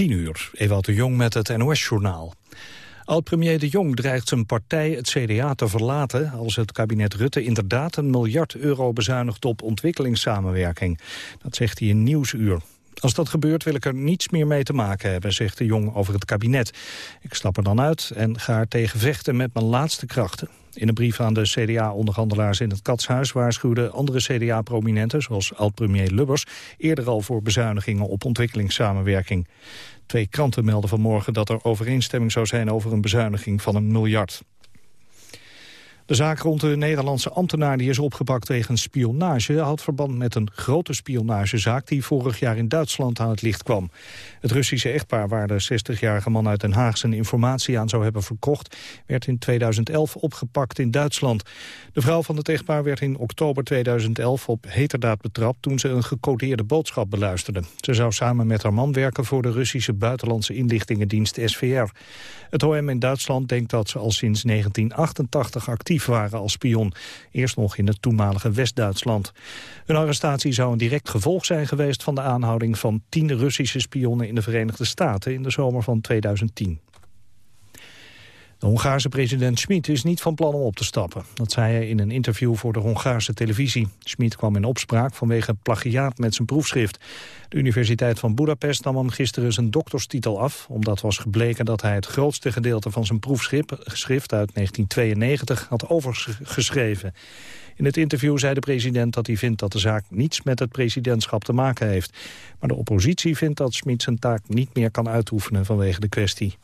10 uur, Ewout de Jong met het NOS-journaal. Oud-premier De Jong dreigt zijn partij, het CDA, te verlaten... als het kabinet Rutte inderdaad een miljard euro bezuinigt op ontwikkelingssamenwerking. Dat zegt hij in Nieuwsuur. Als dat gebeurt wil ik er niets meer mee te maken hebben, zegt de Jong over het kabinet. Ik stap er dan uit en ga er tegen vechten met mijn laatste krachten. In een brief aan de CDA-onderhandelaars in het Katshuis waarschuwden andere CDA-prominenten, zoals oud-premier Lubbers, eerder al voor bezuinigingen op ontwikkelingssamenwerking. Twee kranten melden vanmorgen dat er overeenstemming zou zijn over een bezuiniging van een miljard. De zaak rond de Nederlandse ambtenaar die is opgepakt wegens spionage... houdt verband met een grote spionagezaak die vorig jaar in Duitsland aan het licht kwam. Het Russische echtpaar waar de 60-jarige man uit Den Haag zijn informatie aan zou hebben verkocht... werd in 2011 opgepakt in Duitsland. De vrouw van het echtpaar werd in oktober 2011 op heterdaad betrapt... toen ze een gecodeerde boodschap beluisterde. Ze zou samen met haar man werken voor de Russische buitenlandse inlichtingendienst SVR. Het OM in Duitsland denkt dat ze al sinds 1988 actief waren als spion. Eerst nog in het toenmalige West-Duitsland. Hun arrestatie zou een direct gevolg zijn geweest van de aanhouding van tien Russische spionnen in de Verenigde Staten in de zomer van 2010. De Hongaarse president Schmid is niet van plan om op te stappen. Dat zei hij in een interview voor de Hongaarse televisie. Schmid kwam in opspraak vanwege plagiaat met zijn proefschrift. De Universiteit van Budapest nam hem gisteren zijn dokterstitel af... omdat was gebleken dat hij het grootste gedeelte van zijn proefschrift uit 1992 had overgeschreven. In het interview zei de president dat hij vindt dat de zaak niets met het presidentschap te maken heeft. Maar de oppositie vindt dat Schmid zijn taak niet meer kan uitoefenen vanwege de kwestie.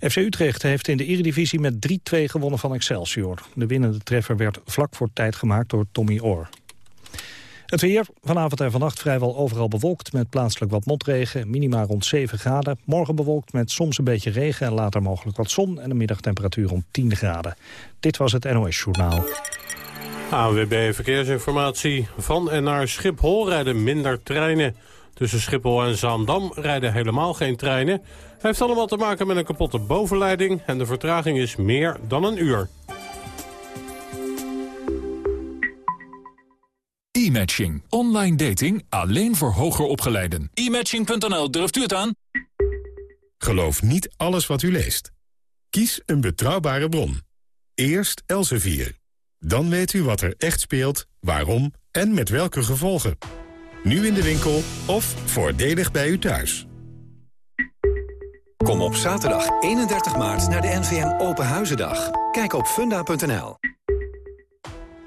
FC Utrecht heeft in de Eredivisie met 3-2 gewonnen van Excelsior. De winnende treffer werd vlak voor tijd gemaakt door Tommy Oor. Het weer, vanavond en vannacht vrijwel overal bewolkt... met plaatselijk wat motregen, minima rond 7 graden. Morgen bewolkt met soms een beetje regen en later mogelijk wat zon... en een middagtemperatuur rond 10 graden. Dit was het NOS Journaal. AWB Verkeersinformatie. Van en naar Schiphol rijden minder treinen. Tussen Schiphol en Zaandam rijden helemaal geen treinen. Heeft allemaal te maken met een kapotte bovenleiding... en de vertraging is meer dan een uur. E-matching. Online dating alleen voor hoger opgeleiden. E-matching.nl, durft u het aan? Geloof niet alles wat u leest. Kies een betrouwbare bron. Eerst Elsevier. Dan weet u wat er echt speelt, waarom en met welke gevolgen. Nu in de winkel of voordelig bij u thuis. Kom op zaterdag 31 maart naar de NVM Open Huizendag. Kijk op funda.nl.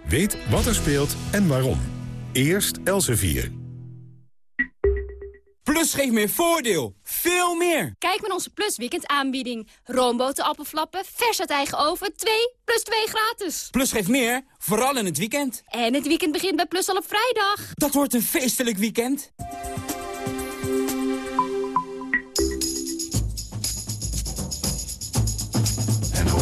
Weet wat er speelt en waarom. Eerst Elsevier. Plus geeft meer voordeel. Veel meer. Kijk met onze Plus weekend aanbieding. Roomboten appelflappen, vers uit eigen oven, 2 plus 2 gratis. Plus geeft meer, vooral in het weekend. En het weekend begint bij Plus al op vrijdag. Dat wordt een feestelijk weekend.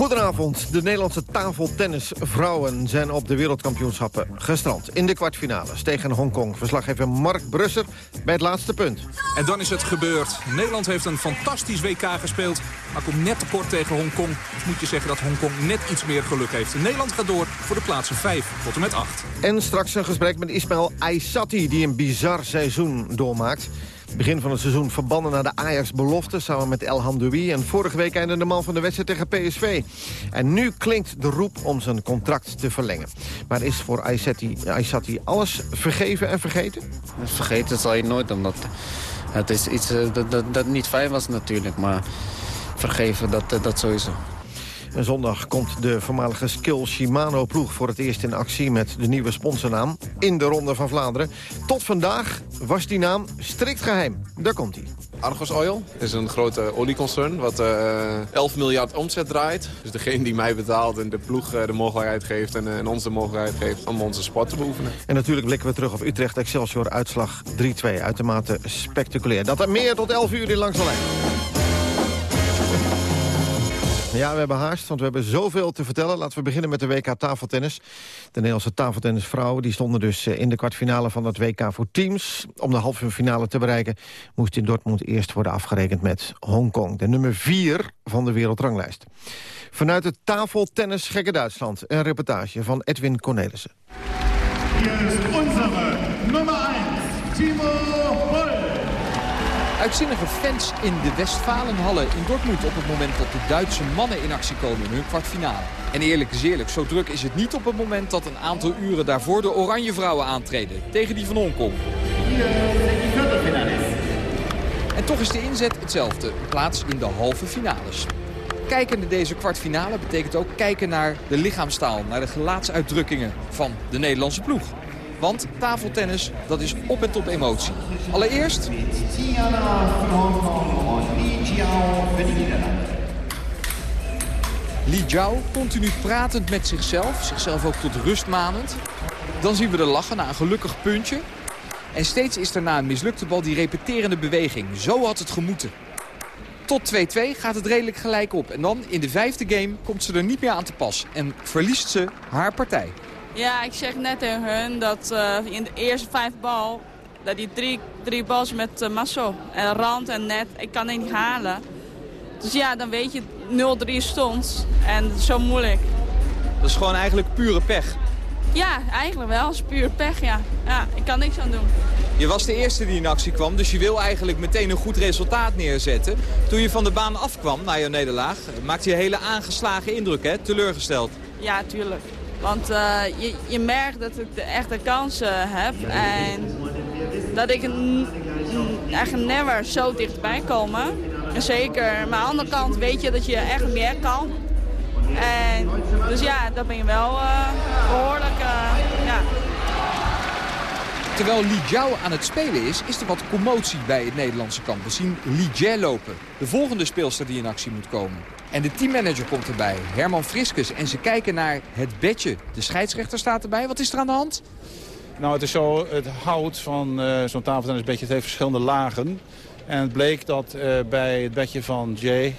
Goedenavond. De Nederlandse tafeltennisvrouwen zijn op de wereldkampioenschappen gestrand. In de kwartfinales tegen Hongkong. Verslaggever Mark Brusser bij het laatste punt. En dan is het gebeurd. Nederland heeft een fantastisch WK gespeeld. Maar komt net tekort tegen Hongkong. Dus moet je zeggen dat Hongkong net iets meer geluk heeft. Nederland gaat door voor de plaatsen 5 tot en met 8. En straks een gesprek met Ismail Aysati die een bizar seizoen doormaakt. Begin van het seizoen verbannen naar de Ajax-belofte... samen met El Hamdoui. En vorige week einde de man van de wedstrijd tegen PSV. En nu klinkt de roep om zijn contract te verlengen. Maar is voor Aysati, alles vergeven en vergeten? Vergeten zal je nooit, omdat het is iets uh, dat, dat, dat, niet fijn was natuurlijk. Maar vergeven, dat, dat sowieso. En zondag komt de voormalige Skill Shimano-ploeg voor het eerst in actie met de nieuwe sponsornaam in de Ronde van Vlaanderen. Tot vandaag was die naam strikt geheim. Daar komt hij. Argos Oil is een grote olieconcern wat uh, eh, 11 miljard omzet draait. Dus degene die mij betaalt en de ploeg uh, de mogelijkheid geeft en, uh, en, ons de mogelijkheid geeft om onze sport te beoefenen. En natuurlijk blikken we terug op Utrecht Excelsior uitslag 3-2. Uitermate spectaculair. Dat er meer tot 11 uur in langs de lijn. Ja, we hebben haast, want we hebben zoveel te vertellen. Laten we beginnen met de WK tafeltennis. De Nederlandse tafeltennisvrouwen die stonden dus eh, in de kwartfinale van het WK voor teams. Om de halve finale te bereiken moest in Dortmund eerst worden afgerekend met Hongkong. De nummer 4 van de wereldranglijst. Vanuit het tafeltennis gekke Duitsland. Een reportage van Edwin Cornelissen. Uitzinnige fans in de Westfalenhallen in Dortmund op het moment dat de Duitse mannen in actie komen in hun kwartfinale. En eerlijk is eerlijk, zo druk is het niet op het moment dat een aantal uren daarvoor de Oranje Vrouwen aantreden tegen die van Hongkong. En toch is de inzet hetzelfde, plaats in de halve finales. Kijken naar deze kwartfinale betekent ook kijken naar de lichaamstaal, naar de gelaatsuitdrukkingen van de Nederlandse ploeg. Want tafeltennis, dat is op en top emotie. Allereerst... Li Jiao continu pratend met zichzelf, zichzelf ook tot rust manend. Dan zien we de lachen na een gelukkig puntje. En steeds is er na een mislukte bal die repeterende beweging. Zo had het gemoeten. Tot 2-2 gaat het redelijk gelijk op. En dan in de vijfde game komt ze er niet meer aan te pas. En verliest ze haar partij. Ja, ik zeg net tegen hun dat uh, in de eerste vijf bal... dat die drie, drie bals met uh, Masso en rand en net, ik kan het niet halen. Dus ja, dan weet je 0-3 stond. En zo moeilijk. Dat is gewoon eigenlijk pure pech. Ja, eigenlijk wel. Het is puur pech, ja. Ja, ik kan niks aan doen. Je was de eerste die in actie kwam, dus je wil eigenlijk meteen een goed resultaat neerzetten. Toen je van de baan afkwam na je nederlaag, maakte je een hele aangeslagen indruk, hè? Teleurgesteld. Ja, tuurlijk. Want uh, je, je merkt dat ik de echte kansen heb. En dat ik eigenlijk never zo dichtbij komen. En zeker, maar aan de andere kant weet je dat je echt meer kan. En, dus ja, dat ben je wel uh, behoorlijk... Uh, ja. Terwijl Li aan het spelen is, is er wat commotie bij het Nederlandse kamp. We zien Li lopen, de volgende speelster die in actie moet komen. En de teammanager komt erbij, Herman Friskus. En ze kijken naar het bedje. De scheidsrechter staat erbij. Wat is er aan de hand? Nou, het is zo, het hout van uh, zo'n tafeltennisbedje, heeft verschillende lagen. En het bleek dat uh, bij het bedje van Jay uh,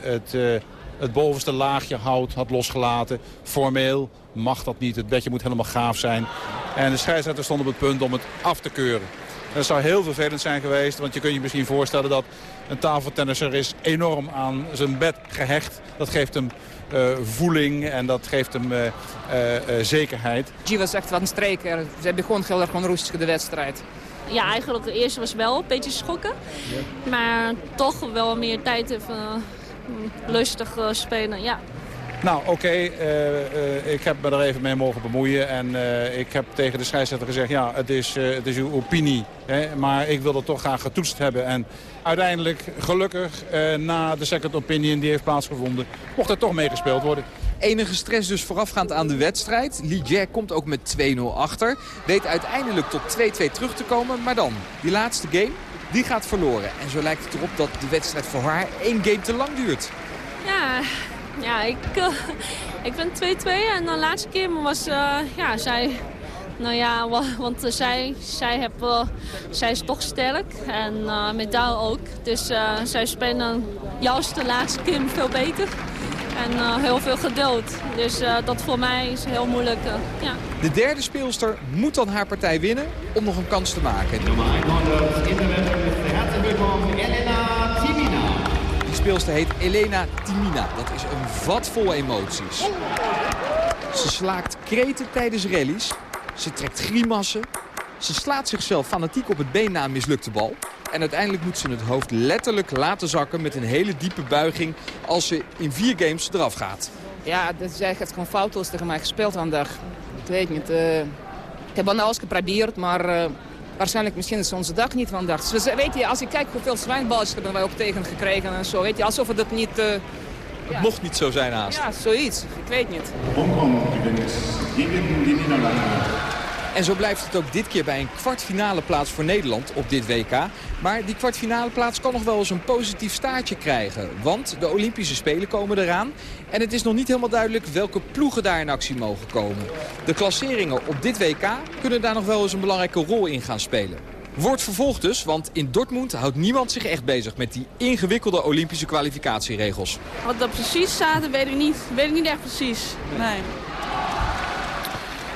het, het bovenste laagje hout had losgelaten. Formeel mag dat niet. Het bedje moet helemaal gaaf zijn. En de scheidsrechter stond op het punt om het af te keuren. Dat zou heel vervelend zijn geweest, want je kunt je misschien voorstellen dat een tafeltennisser is enorm aan zijn bed gehecht. Dat geeft hem uh, voeling en dat geeft hem uh, uh, zekerheid. G was echt wat een streker. Ze begon heel erg onrustig de wedstrijd. Ja, eigenlijk de eerste was wel een beetje schokken. Ja. Maar toch wel meer tijd even lustig spelen, ja. Nou, oké, okay, uh, uh, ik heb me er even mee mogen bemoeien. En uh, ik heb tegen de scheidsrechter gezegd, ja, het is, het is uw opinie. Hè, maar ik wil het toch graag getoetst hebben. En uiteindelijk, gelukkig, na de second opinion die heeft plaatsgevonden... mocht er toch meegespeeld worden. Enige stress dus voorafgaand aan de wedstrijd. Li Jie komt ook met 2-0 achter. Weet uiteindelijk tot 2-2 terug te komen. Maar dan, die laatste game, die gaat verloren. En zo lijkt het erop dat de wedstrijd voor haar één game te lang duurt. Ja, ja, ik, uh, ik vind 2-2 en de laatste keer was, uh, ja, zij, nou ja, want uh, zij, zij, heb, zij is toch sterk en uh, medaal ook. Dus zij spelen juist de laatste keer veel beter. En heel veel geduld. Dus dat voor mij is heel moeilijk. ja. De derde speelster moet dan haar partij winnen om nog een kans te maken. Nummer 100 in de wedstrijd. Hartelijk welkom Elena Timina. Die speelster heet Elena Timina. Dat is een vat vol emoties. Ze slaakt kreten tijdens rallies. Ze trekt grimassen. Ze slaat zichzelf fanatiek op het been na een mislukte bal. En uiteindelijk moet ze het hoofd letterlijk laten zakken met een hele diepe buiging als ze in vier games eraf gaat. Ja, dat is eigenlijk gewoon foutloos tegen mij gespeeld vandaag. Ik weet niet. Uh, ik heb wel alles geprobeerd, maar uh, waarschijnlijk misschien is onze dag niet vandaag. Dus weet je, als ik kijk hoeveel zwijnballetjes hebben wij ook tegen gekregen en zo. Weet je, alsof het niet... Uh, het ja. mocht niet zo zijn haast. Ja, zoiets. Ik weet niet. Hongkong gewinnt gegen die Nederlanden. En zo blijft het ook dit keer bij een kwartfinale plaats voor Nederland op dit WK. Maar die kwartfinale plaats kan nog wel eens een positief staartje krijgen. Want de Olympische Spelen komen eraan. En het is nog niet helemaal duidelijk welke ploegen daar in actie mogen komen. De klasseringen op dit WK kunnen daar nog wel eens een belangrijke rol in gaan spelen. Wordt vervolgd dus, want in Dortmund houdt niemand zich echt bezig... met die ingewikkelde Olympische kwalificatieregels. Wat er precies dat weet ik niet, weet ik niet echt precies. Nee.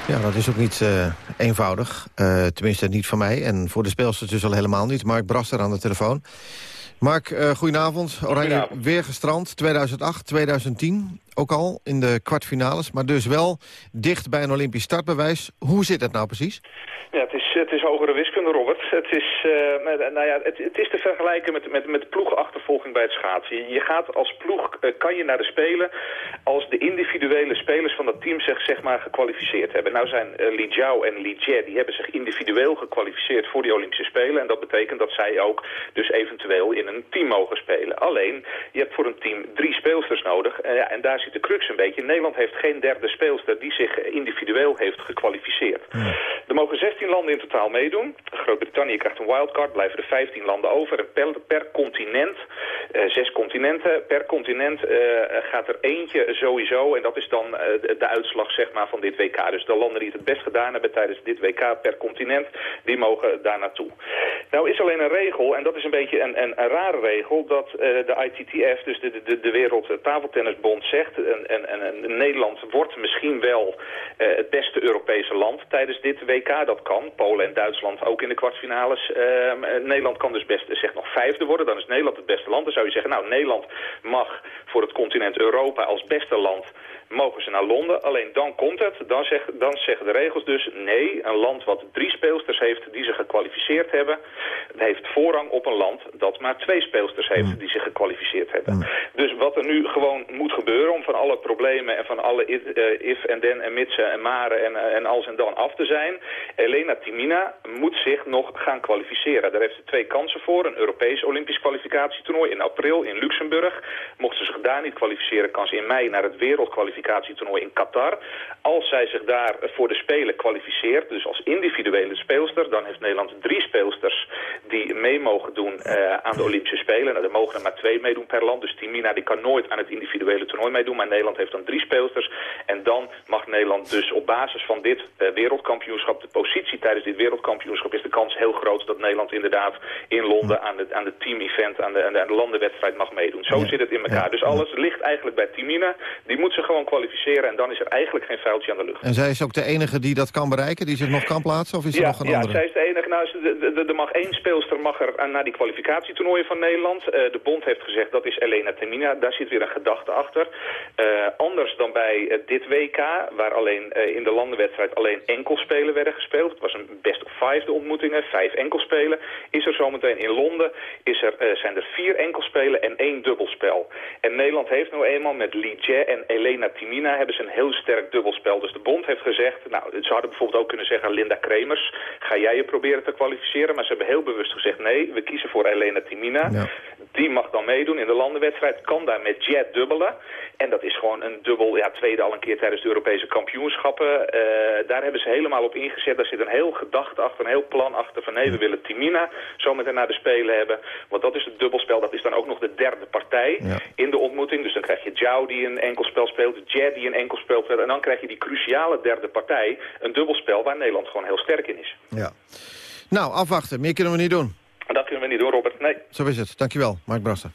Ja, dat is ook niet eh, eenvoudig. Eh, tenminste, niet voor mij. En voor de speelsters dus al helemaal niet. Mark Braster aan de telefoon. Mark, uh, goedenavond. Oranje weer gestrand. 2008, 2010. Ook al in de kwartfinales. Maar dus wel dicht bij een Olympisch startbewijs. Hoe zit het nou precies? Ja, het is, het is hogere wiskunde, Robert. Het is, uh, nou ja, het, het, is te vergelijken met, met, met ploegachtervolging bij het schaatsen. Je gaat als ploeg, uh, kan je naar de Spelen als de individuele spelers van dat team zich zeg maar gekwalificeerd hebben. Nou zijn Li Jiao en Li Jie, die hebben zich individueel gekwalificeerd voor die Olympische Spelen. En dat betekent dat zij ook dus eventueel in een team mogen spelen. Alleen, je hebt voor een team drie speelsters nodig. en daar zit de crux een beetje. Nederland heeft geen derde speelster die zich individueel heeft gekwalificeerd. Er mogen 16 landen in totaal meedoen. Groot-Brittannië krijgt een wildcard, blijven er 15 landen over. En per, per continent, uh, zes continenten, per continent uh, gaat er eentje sowieso. En dat is dan uh, de uitslag zeg maar, van dit WK. Dus de landen die het het best gedaan hebben tijdens dit WK per continent, die mogen daar naartoe. Nou is alleen een regel, en dat is een beetje een, een, een rare regel, dat de ITTF, dus de, de, de Wereld Tafeltennisbond, zegt... En, en, en, Nederland wordt misschien wel het beste Europese land tijdens dit WK. Dat kan. Polen en Duitsland ook in de kwartfinales. Uh, Nederland kan dus best zeg nog vijfde worden. Dan is Nederland het beste land. Dan zou je zeggen, nou, Nederland mag voor het continent Europa als beste land mogen ze naar Londen. Alleen dan komt het, dan, zeg, dan zeggen de regels dus nee, een land wat drie speelsters heeft die zich gekwalificeerd hebben, heeft voorrang op een land dat maar twee speelsters heeft Mm. die zich gekwalificeerd hebben. Dus wat er nu gewoon moet gebeuren om van alle problemen en van alle if, uh, if en den en mitsen en maren en, uh, en als en dan af te zijn, Elena Timina moet zich nog gaan kwalificeren. Daar heeft ze twee kansen voor. Een Europees Olympisch kwalificatietoernooi in april in Luxemburg. Mocht ze zich daar niet kwalificeren, kan ze in mei naar het wereldkwalificatietoernooi in Qatar. Als zij zich daar voor de Spelen kwalificeert, dus als individuele speelster, dan heeft Nederland drie speelsters die mee mogen doen uh, aan de Olympische Spelen. Nou, er mogen er maar twee meedoen per land, dus Timina die kan nooit aan het individuele toernooi meedoen, maar Nederland heeft dan drie speelsters. En dan mag Nederland dus op basis van dit uh, wereldkampioenschap, de positie tijdens dit wereldkampioenschap, is de kans heel groot dat Nederland inderdaad in Londen aan de, aan de team-event, aan de, aan, de, aan de landenwedstrijd mag meedoen. Zo ja. zit het in elkaar. Ja. Dus alles ligt eigenlijk bij Timina. Die moet zich gewoon kwalificeren en dan is er eigenlijk geen vuiltje aan de lucht. En zij is ook de enige die dat kan bereiken, die zich nog kan plaatsen? Of is er ja, nog een ja, andere? Ja, zij is de enige. Nou, er mag één speelster mag er naar die kwalificatietoernooien van Nederland. Uh, de bond heeft gezegd dat is Elena Temina. Daar zit weer een gedachte achter. Uh, anders dan bij uh, dit WK, waar alleen in de landenwedstrijd alleen enkelspelen werden gespeeld. Het was een best of five de ontmoetingen, vijf enkelspelen. Is er zometeen in Londen is er, zijn er vier enkelspelen en één dubbelspel. En Nederland heeft nou eenmaal met Li Jie en Elena Timina hebben ze een heel sterk dubbelspel. Dus de bond heeft gezegd, nou, ze hadden bijvoorbeeld ook kunnen zeggen Linda Kremers, ga jij je proberen te kwalificeren? Maar ze hebben heel bewust gezegd, nee, we kiezen voor Elena Timina. Ja. Die mag dan meedoen in de landenwedstrijd, kan daar met Jet dubbelen. En dat is gewoon een dubbel, ja, tweede al een keer tijdens de Europese kampioenschappen. Uh, daar hebben ze helemaal op ingezet. Daar zit een heel gedachte achter, een heel plan achter van nee, we willen Timina zometeen naar de Spelen hebben. Want dat is het dubbelspel, dat is dan ook nog de derde partij ja. in de ontmoeting. Dus dan krijg je Zhao die een enkelspel speelt, Jet die een enkelspel speelt. En dan krijg je die cruciale derde partij, een dubbelspel waar Nederland gewoon heel sterk in is. Ja. Nou, afwachten. Meer kunnen we niet doen. Dat kunnen we niet doen, Robert. Nee. Zo is het. Dankjewel, Mark Brasser.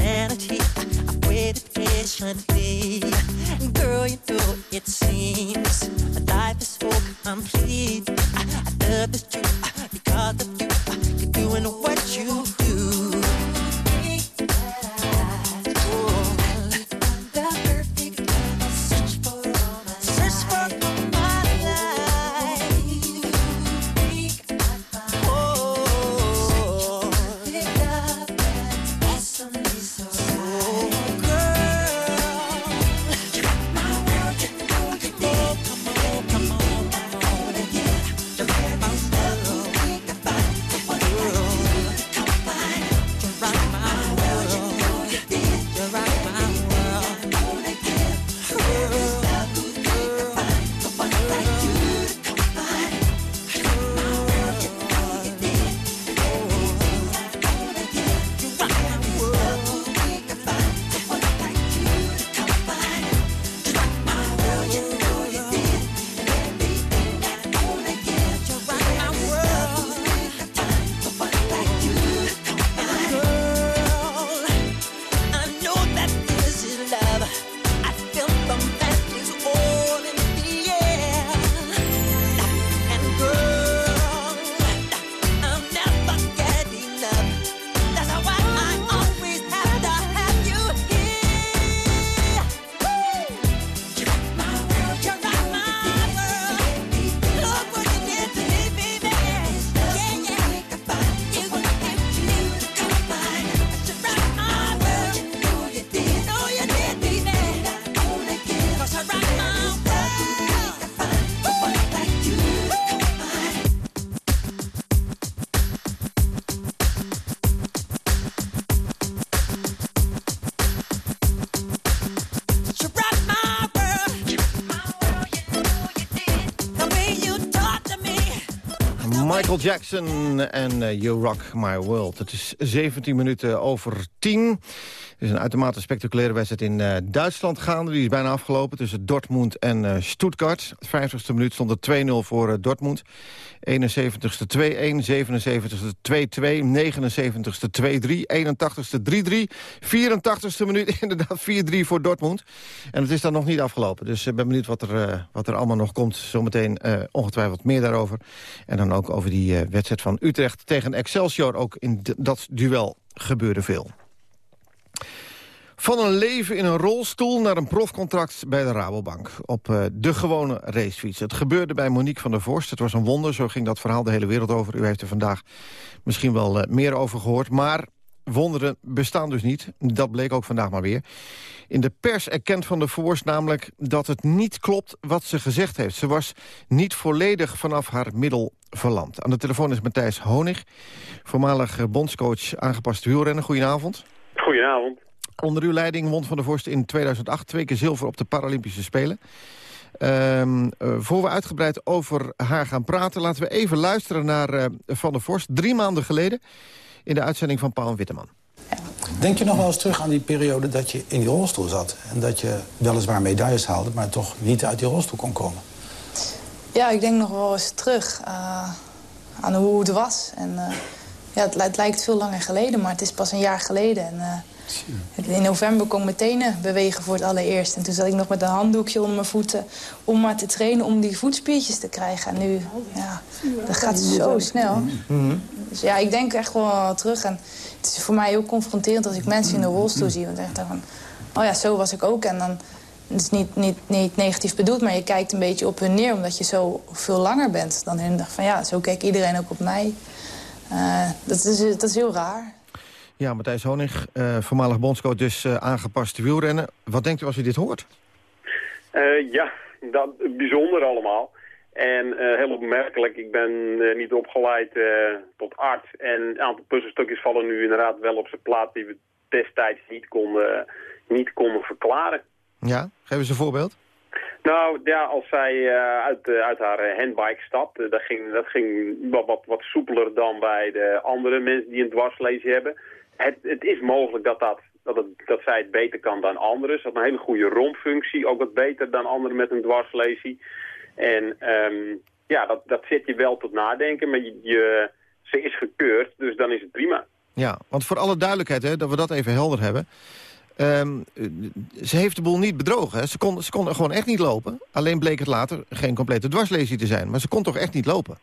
Sanity. I've waited patiently. Girl, you know it seems life is so complete. I, I love that you, because of you, you're doing what you do. Michael Jackson en eh, You Rock My World. Het is 17 minuten over 10. Er is een uitermate spectaculaire wedstrijd in eh, Duitsland gaande. Die is bijna afgelopen tussen Dortmund en eh, Stuttgart. De 50ste minuut stond er 2-0 voor eh, Dortmund. 71ste 2-1, 77ste 2-2, 79ste 2-3, 81ste 3-3. 84ste minuut inderdaad 4-3 voor Dortmund. En het is dan nog niet afgelopen. Dus ik ben benieuwd wat er, wat er allemaal nog komt. Zometeen ongetwijfeld meer daarover. En dan ook over die wedstrijd van Utrecht tegen Excelsior. Ook in dat duel gebeurde veel. Van een leven in een rolstoel naar een profcontract bij de Rabobank. Op eh, de gewone racefiets. Het gebeurde bij Monique van der Vorst. Het was een wonder, zo ging dat verhaal de hele wereld over. U heeft er vandaag misschien wel eh, meer over gehoord. Maar wonderen bestaan dus niet. Dat bleek ook vandaag maar weer. In de pers erkent Van der Voorst namelijk dat het niet klopt wat ze gezegd heeft. Ze was niet volledig vanaf haar middel verlamd. Aan de telefoon is Matthijs Honig, voormalig eh, bondscoach aangepast wielrennen. Goedenavond. Goedenavond. Onder uw leiding won Van der Vorst in 2008 twee keer zilver op de Paralympische Spelen. Ehm eh, voor we uitgebreid over haar gaan praten... laten we even luisteren naar eh, Van der Vorst. Drie maanden geleden in de uitzending van Paul Witteman. Denk je nog wel eens terug aan die periode dat je in die rolstoel zat... en dat je weliswaar medailles haalde, maar toch niet uit die rolstoel kon komen? Ja, ik denk nog wel eens terug eh, aan hoe het was. En, eh, ja, het, het lijkt veel langer geleden, maar het is pas een jaar geleden. En, eh, in november kon ik mijn tenen bewegen voor het allereerst. En toen zat ik nog met een handdoekje onder mijn voeten... om maar te trainen om die voetspiertjes te krijgen. En nu, ja, dat gaat zo snel. Dus ja, ik denk echt wel terug. En het is voor mij heel confronterend als ik mensen in een rolstoel zie. Want ik denk van, oh ja, zo was ik ook. En dan, het is niet, niet, niet negatief bedoeld, maar je kijkt een beetje op hun neer... omdat je zo veel langer bent dan hun. Dacht van ja, zo kijkt iedereen ook op mij. Eh, dat, is, dat is heel raar. Ja, Matthijs Honig, eh, voormalig bondscoach, dus eh, aangepast wielrennen. Wat denkt u als u dit hoort? Eh, ja, dat, bijzonder allemaal. En heel opmerkelijk, ik ben niet opgeleid tot arts. En een aantal puzzelstukjes vallen nu inderdaad wel op zijn plaats... die we destijds niet konden, niet konden verklaren. Ja, geef eens een voorbeeld. Nou ja, als zij uit, uit haar handbike stapt, dat ging, dat ging wat, wat, wat soepeler dan bij de andere mensen die een dwarslesie hebben. Het, het is mogelijk dat, dat, dat, het, dat zij het beter kan dan anderen. Ze had een hele goede rompfunctie, ook wat beter dan anderen met een dwarslesie. En ehm, ja, dat, dat zet je wel tot nadenken, maar je, je, ze is gekeurd, dus dan is het prima. Ja, want voor alle duidelijkheid, hè, dat we dat even helder hebben... Ehm, eh, ze heeft de boel niet bedrogen. Hè. Ze, kon, ze kon gewoon echt niet lopen. Alleen bleek het later geen complete dwarslesie te zijn. Maar ze kon toch echt niet lopen?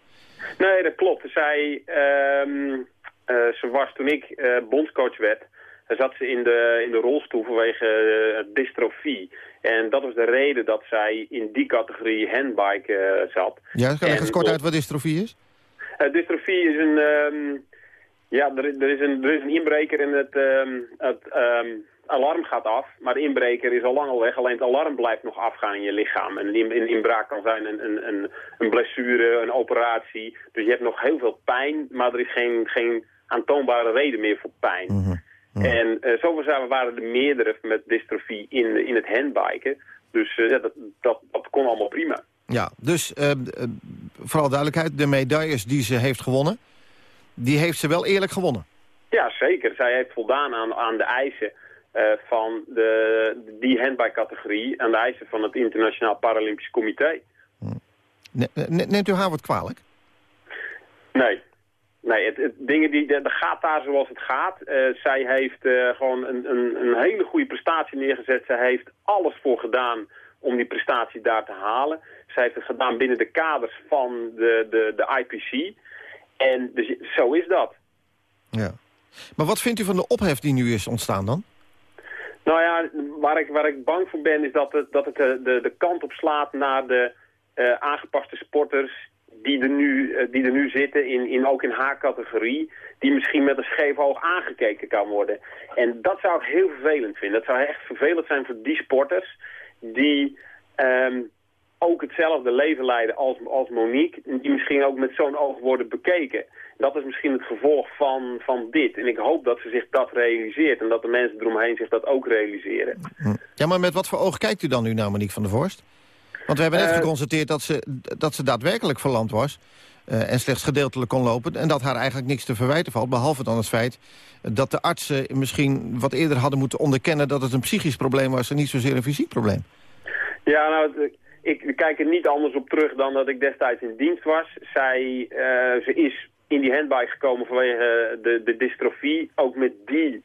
Nee, dat klopt. Zij, ehm, eh, ze was toen ik eh, bondscoach werd, zat ze in de, in de rolstoel vanwege eh, dystrofie. En dat was de reden dat zij in die categorie handbike eh, zat. Ja, leg eens En kort uit wat dystrofie is. Eh, dystrofie is een... ehm, ja, er, er, is een, er is een inbreker en het, ehm, het ehm, alarm gaat af. Maar de inbreker is al lang al weg. Alleen het alarm blijft nog afgaan in je lichaam. En een, in- een inbraak kan zijn een, een, een, blessure, een operatie. Dus je hebt nog heel veel pijn, maar er is geen, geen aantoonbare reden meer voor pijn. En eh zo waren- waren er meerdere met dystrofie in, in het handbiken. Dus eh, ja, dat, dat, dat kon allemaal prima. Ja, dus eh, vooral duidelijkheid, de medailles die ze heeft gewonnen... die heeft ze wel eerlijk gewonnen. Ja, zeker. Zij heeft voldaan aan, aan de eisen van de, die handbike-categorie... aan de eisen van het Internationaal Paralympisch Comité. Ne- ne- neemt u haar wat kwalijk? Nee. Nee, het, het, dingen die, de, de gaat daar zoals het gaat. Eh, zij heeft eh, gewoon een, een, een hele goede prestatie neergezet. Zij heeft alles voor gedaan om die prestatie daar te halen. Zij heeft het gedaan binnen de kaders van de, de, de IPC. En dus, zo is dat. Ja. Maar wat vindt u van de ophef die nu is ontstaan dan? Nou ja, waar ik, waar ik bang voor ben is dat het, dat het de, de, de kant op slaat naar de eh, aangepaste sporters die er nu, eh, die er nu zitten, in, in, ook in haar categorie, die misschien met een scheef oog aangekeken kan worden. En dat zou ik heel vervelend vinden. Dat zou echt vervelend zijn voor die sporters die ehm, ook hetzelfde leven leiden als, als Monique, die misschien ook met zo'n oog worden bekeken. Dat is misschien het gevolg van, van dit. En ik hoop dat ze zich dat realiseert en dat de mensen eromheen zich dat ook realiseren. Ja, maar met wat voor oog kijkt u dan nu naar Monique van der Vorst? Want we hebben net Eh, geconstateerd dat ze, dat ze daadwerkelijk verlamd was... eh, en slechts gedeeltelijk kon lopen... en dat haar eigenlijk niks te verwijten valt... behalve dan het feit dat de artsen misschien wat eerder hadden moeten onderkennen... dat het een psychisch probleem was en niet zozeer een fysiek probleem. Ja, nou, ik kijk er niet anders op terug dan dat ik destijds in dienst was. Zij, eh, ze is in die handbike gekomen vanwege de, de dystrofie. Ook met die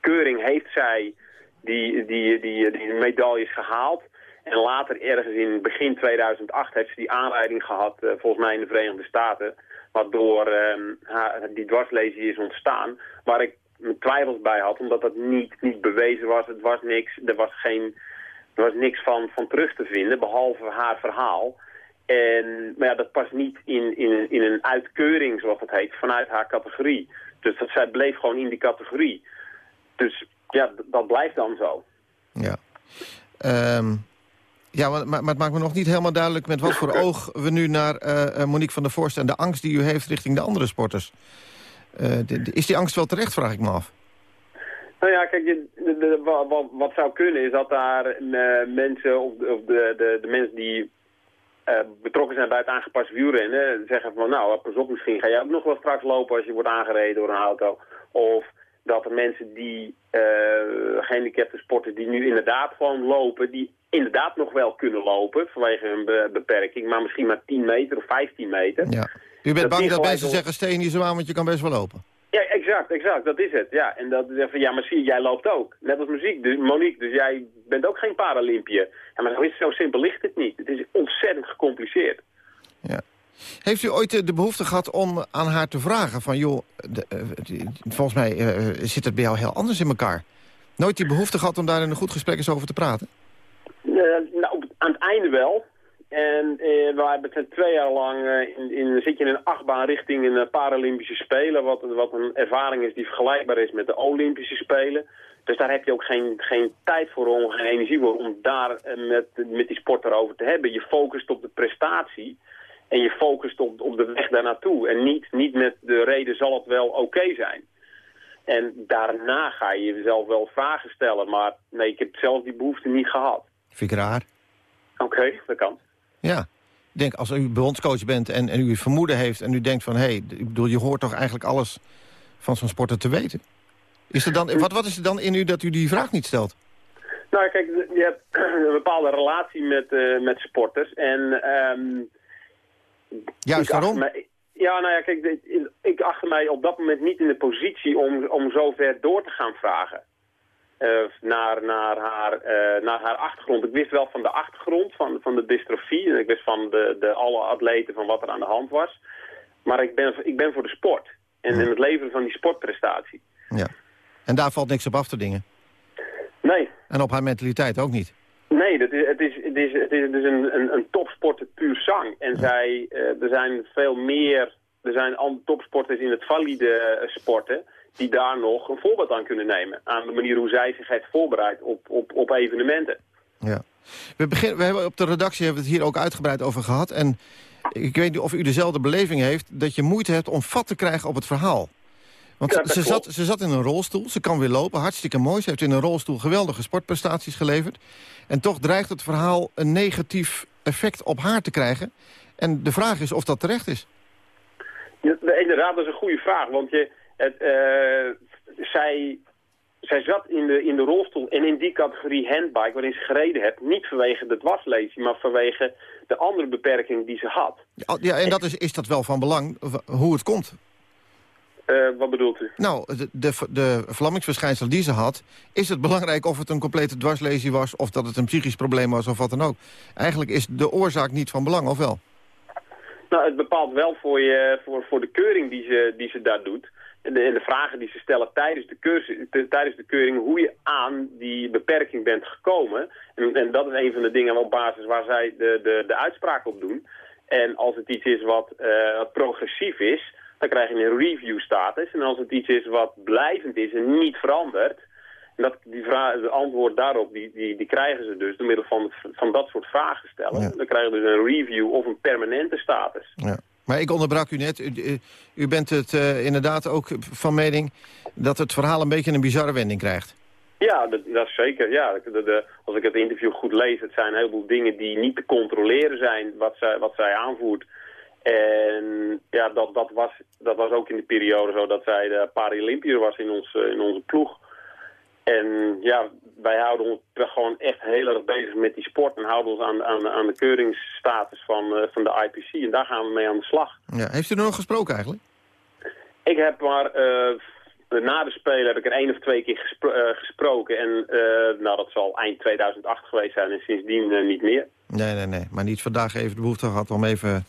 keuring heeft zij die, die, die, die medailles gehaald. En later, ergens in begin 2008, heeft ze die aanleiding gehad, eh, volgens mij in de Verenigde Staten, waardoor ehm, haar, die dwarslesie is ontstaan, waar ik mijn twijfels bij had, omdat dat niet, niet bewezen was. Het was niks, er was geen, er was niks van, van terug te vinden, behalve haar verhaal. En, maar ja, dat past niet in, in, in een uitkeuring, zoals dat heet, vanuit haar categorie. Dus dat, zij bleef gewoon in die categorie. Dus ja, dat blijft dan zo. Ja. Ehm, ja, maar, maar het maakt me nog niet helemaal duidelijk... met wat voor oog we nu naar eh, eh, Monique van der Vorst... en de angst die u heeft richting de andere sporters. Eh, de- de- is die angst wel terecht, vraag ik me af. Nou ja, kijk, de, de- wat, wat zou kunnen is dat daar eh, mensen, of, de, of de, de, de mensen die eh, betrokken zijn bij het aangepast wielrennen, zeggen van nou, pas op, misschien ga jij ook nog wel straks lopen als je wordt aangereden door een auto. Of dat er mensen die, eh gehandicapte sporters die nu inderdaad gewoon lopen, die inderdaad nog wel kunnen lopen vanwege hun be- beperking, maar misschien maar 10 meter of 15 meter. Ja. U bent Dat bang dat mensen zeggen... steen niet zo aan, want je kan best wel lopen. Ja, exact, exact. Dat is het. Ja, en dat van, ja, maar zie je, jij loopt ook. Net als muziek, dus Monique, dus jij bent ook geen Paralympiër. Ja, maar zo, is, zo simpel ligt het niet. Het is ontzettend gecompliceerd. Heeft u ooit eh, de behoefte gehad om aan haar te vragen van... joh, de, eh, volgens mij eh, zit het bij jou heel anders in elkaar. Nooit die behoefte gehad om daar in een goed gesprek eens over te praten? Eh, nou, aan het einde wel. En eh, we hebben het twee jaar lang, eh, in, in, zit je in een achtbaan richting een eh, Paralympische Spelen, wat, wat een ervaring is die vergelijkbaar is met de Olympische Spelen. Dus daar heb je ook geen, geen tijd voor, om, geen energie voor, om daar met, met die sport erover te hebben. Je focust op de prestatie en je focust op, op de weg daar naartoe. En niet, niet met de reden zal het wel oké zijn. En daarna ga je jezelf wel vragen stellen, maar nee, ik heb zelf die behoefte niet gehad. Vind ik raar. Oké, dat kan. Ja. Ik denk, als u bondscoach bent en, en u vermoeden heeft... en u denkt van, hé, hey, ik bedoel, je hoort toch eigenlijk alles van zo'n sporter te weten? Is er dan, wat, wat is er dan in u dat u die vraag niet stelt? Nou, kijk, je hebt een bepaalde relatie met, eh, met sporters. En, ehm Juist daarom. me- Ja, nou ja, kijk, ik achtte mij op dat moment niet in de positie om, om zo ver door te gaan vragen. Eh, naar, naar, haar, eh, naar haar achtergrond. Ik wist wel van de achtergrond, van, van de dystrofie. En ik wist van de, de, alle atleten van wat er aan de hand was. Maar ik ben, ik ben voor de sport. En, en het leveren van die sportprestatie. Ja. En daar valt niks op af te dingen. Nee, En op haar mentaliteit ook niet. Nee, dat is, het, is, het, is, het is, het is een, een, een topsporter puur zang. En zij, eh, er zijn veel meer, er zijn andere topsporters in het valide sporten die daar nog een voorbeeld aan kunnen nemen. Aan de manier hoe zij zich heeft voorbereid op, op, op evenementen. Ja. We, begin, we hebben op de redactie hebben we het hier ook uitgebreid over gehad. En ik weet niet of u dezelfde beleving heeft... dat je moeite hebt om vat te krijgen op het verhaal. Want Ja, ze, zat, ze zat in een rolstoel, ze kan weer lopen, hartstikke mooi. Ze heeft in een rolstoel geweldige sportprestaties geleverd. En toch dreigt het verhaal een negatief effect op haar te krijgen. En de vraag is of dat terecht is. Ja, inderdaad, dat is een goede vraag. Want je, het, eh, zij, zij zat in de, in de rolstoel en in die categorie handbike waarin ze gereden heeft. Niet vanwege de dwarslesie, maar vanwege de andere beperking die ze had. Ja, Ja, en dat is, is dat wel van belang, hoe het komt. Eh, wat bedoelt u? Nou, de, de, de vlammingsverschijnsel die ze had... is het belangrijk of het een complete dwarslesie was... of dat het een psychisch probleem was of wat dan ook. Eigenlijk is de oorzaak niet van belang, of wel? Nou, het bepaalt wel voor, je, voor, voor de keuring die ze, die ze daar doet. En de, de vragen die ze stellen tijdens de, cursus, tijdens de keuring... hoe je aan die beperking bent gekomen. En, en dat is een van de dingen op basis waar zij de, de, de uitspraak op doen. En als het iets is wat, eh, progressief is... dan krijg je een review status. En als het iets is wat blijvend is en niet verandert... en dat, die vraag, de antwoord daarop, die, die, die krijgen ze dus door middel van, van dat soort vragen stellen. Dan krijgen ze dus een review of een permanente status. Ja. Maar ik onderbrak u net. U, u- bent het eh, inderdaad ook van mening... dat het verhaal een beetje een bizarre wending krijgt. Ja, dat, dat is zeker. Ja, de- als ik het interview goed lees, het zijn een heleboel dingen die niet te controleren zijn wat zij, wat zij aanvoert. En ja, dat, dat, was, dat was ook in de periode zo dat zij de Paralympiër was in, ons, eh, in onze ploeg. En ja, wij houden ons gewoon echt heel erg bezig met die sport en houden ons aan, aan, aan de keuringsstatus van, eh, van de IPC. En daar gaan we mee aan de slag. Ja. Heeft u er nog gesproken eigenlijk? Ik heb maar eh, na de Spelen heb ik er één of twee keer gespro- eh, gesproken. En nou, dat zal eind 2008 geweest zijn en sindsdien niet meer. Nee, nee, nee. Maar niet vandaag even de behoefte gehad om even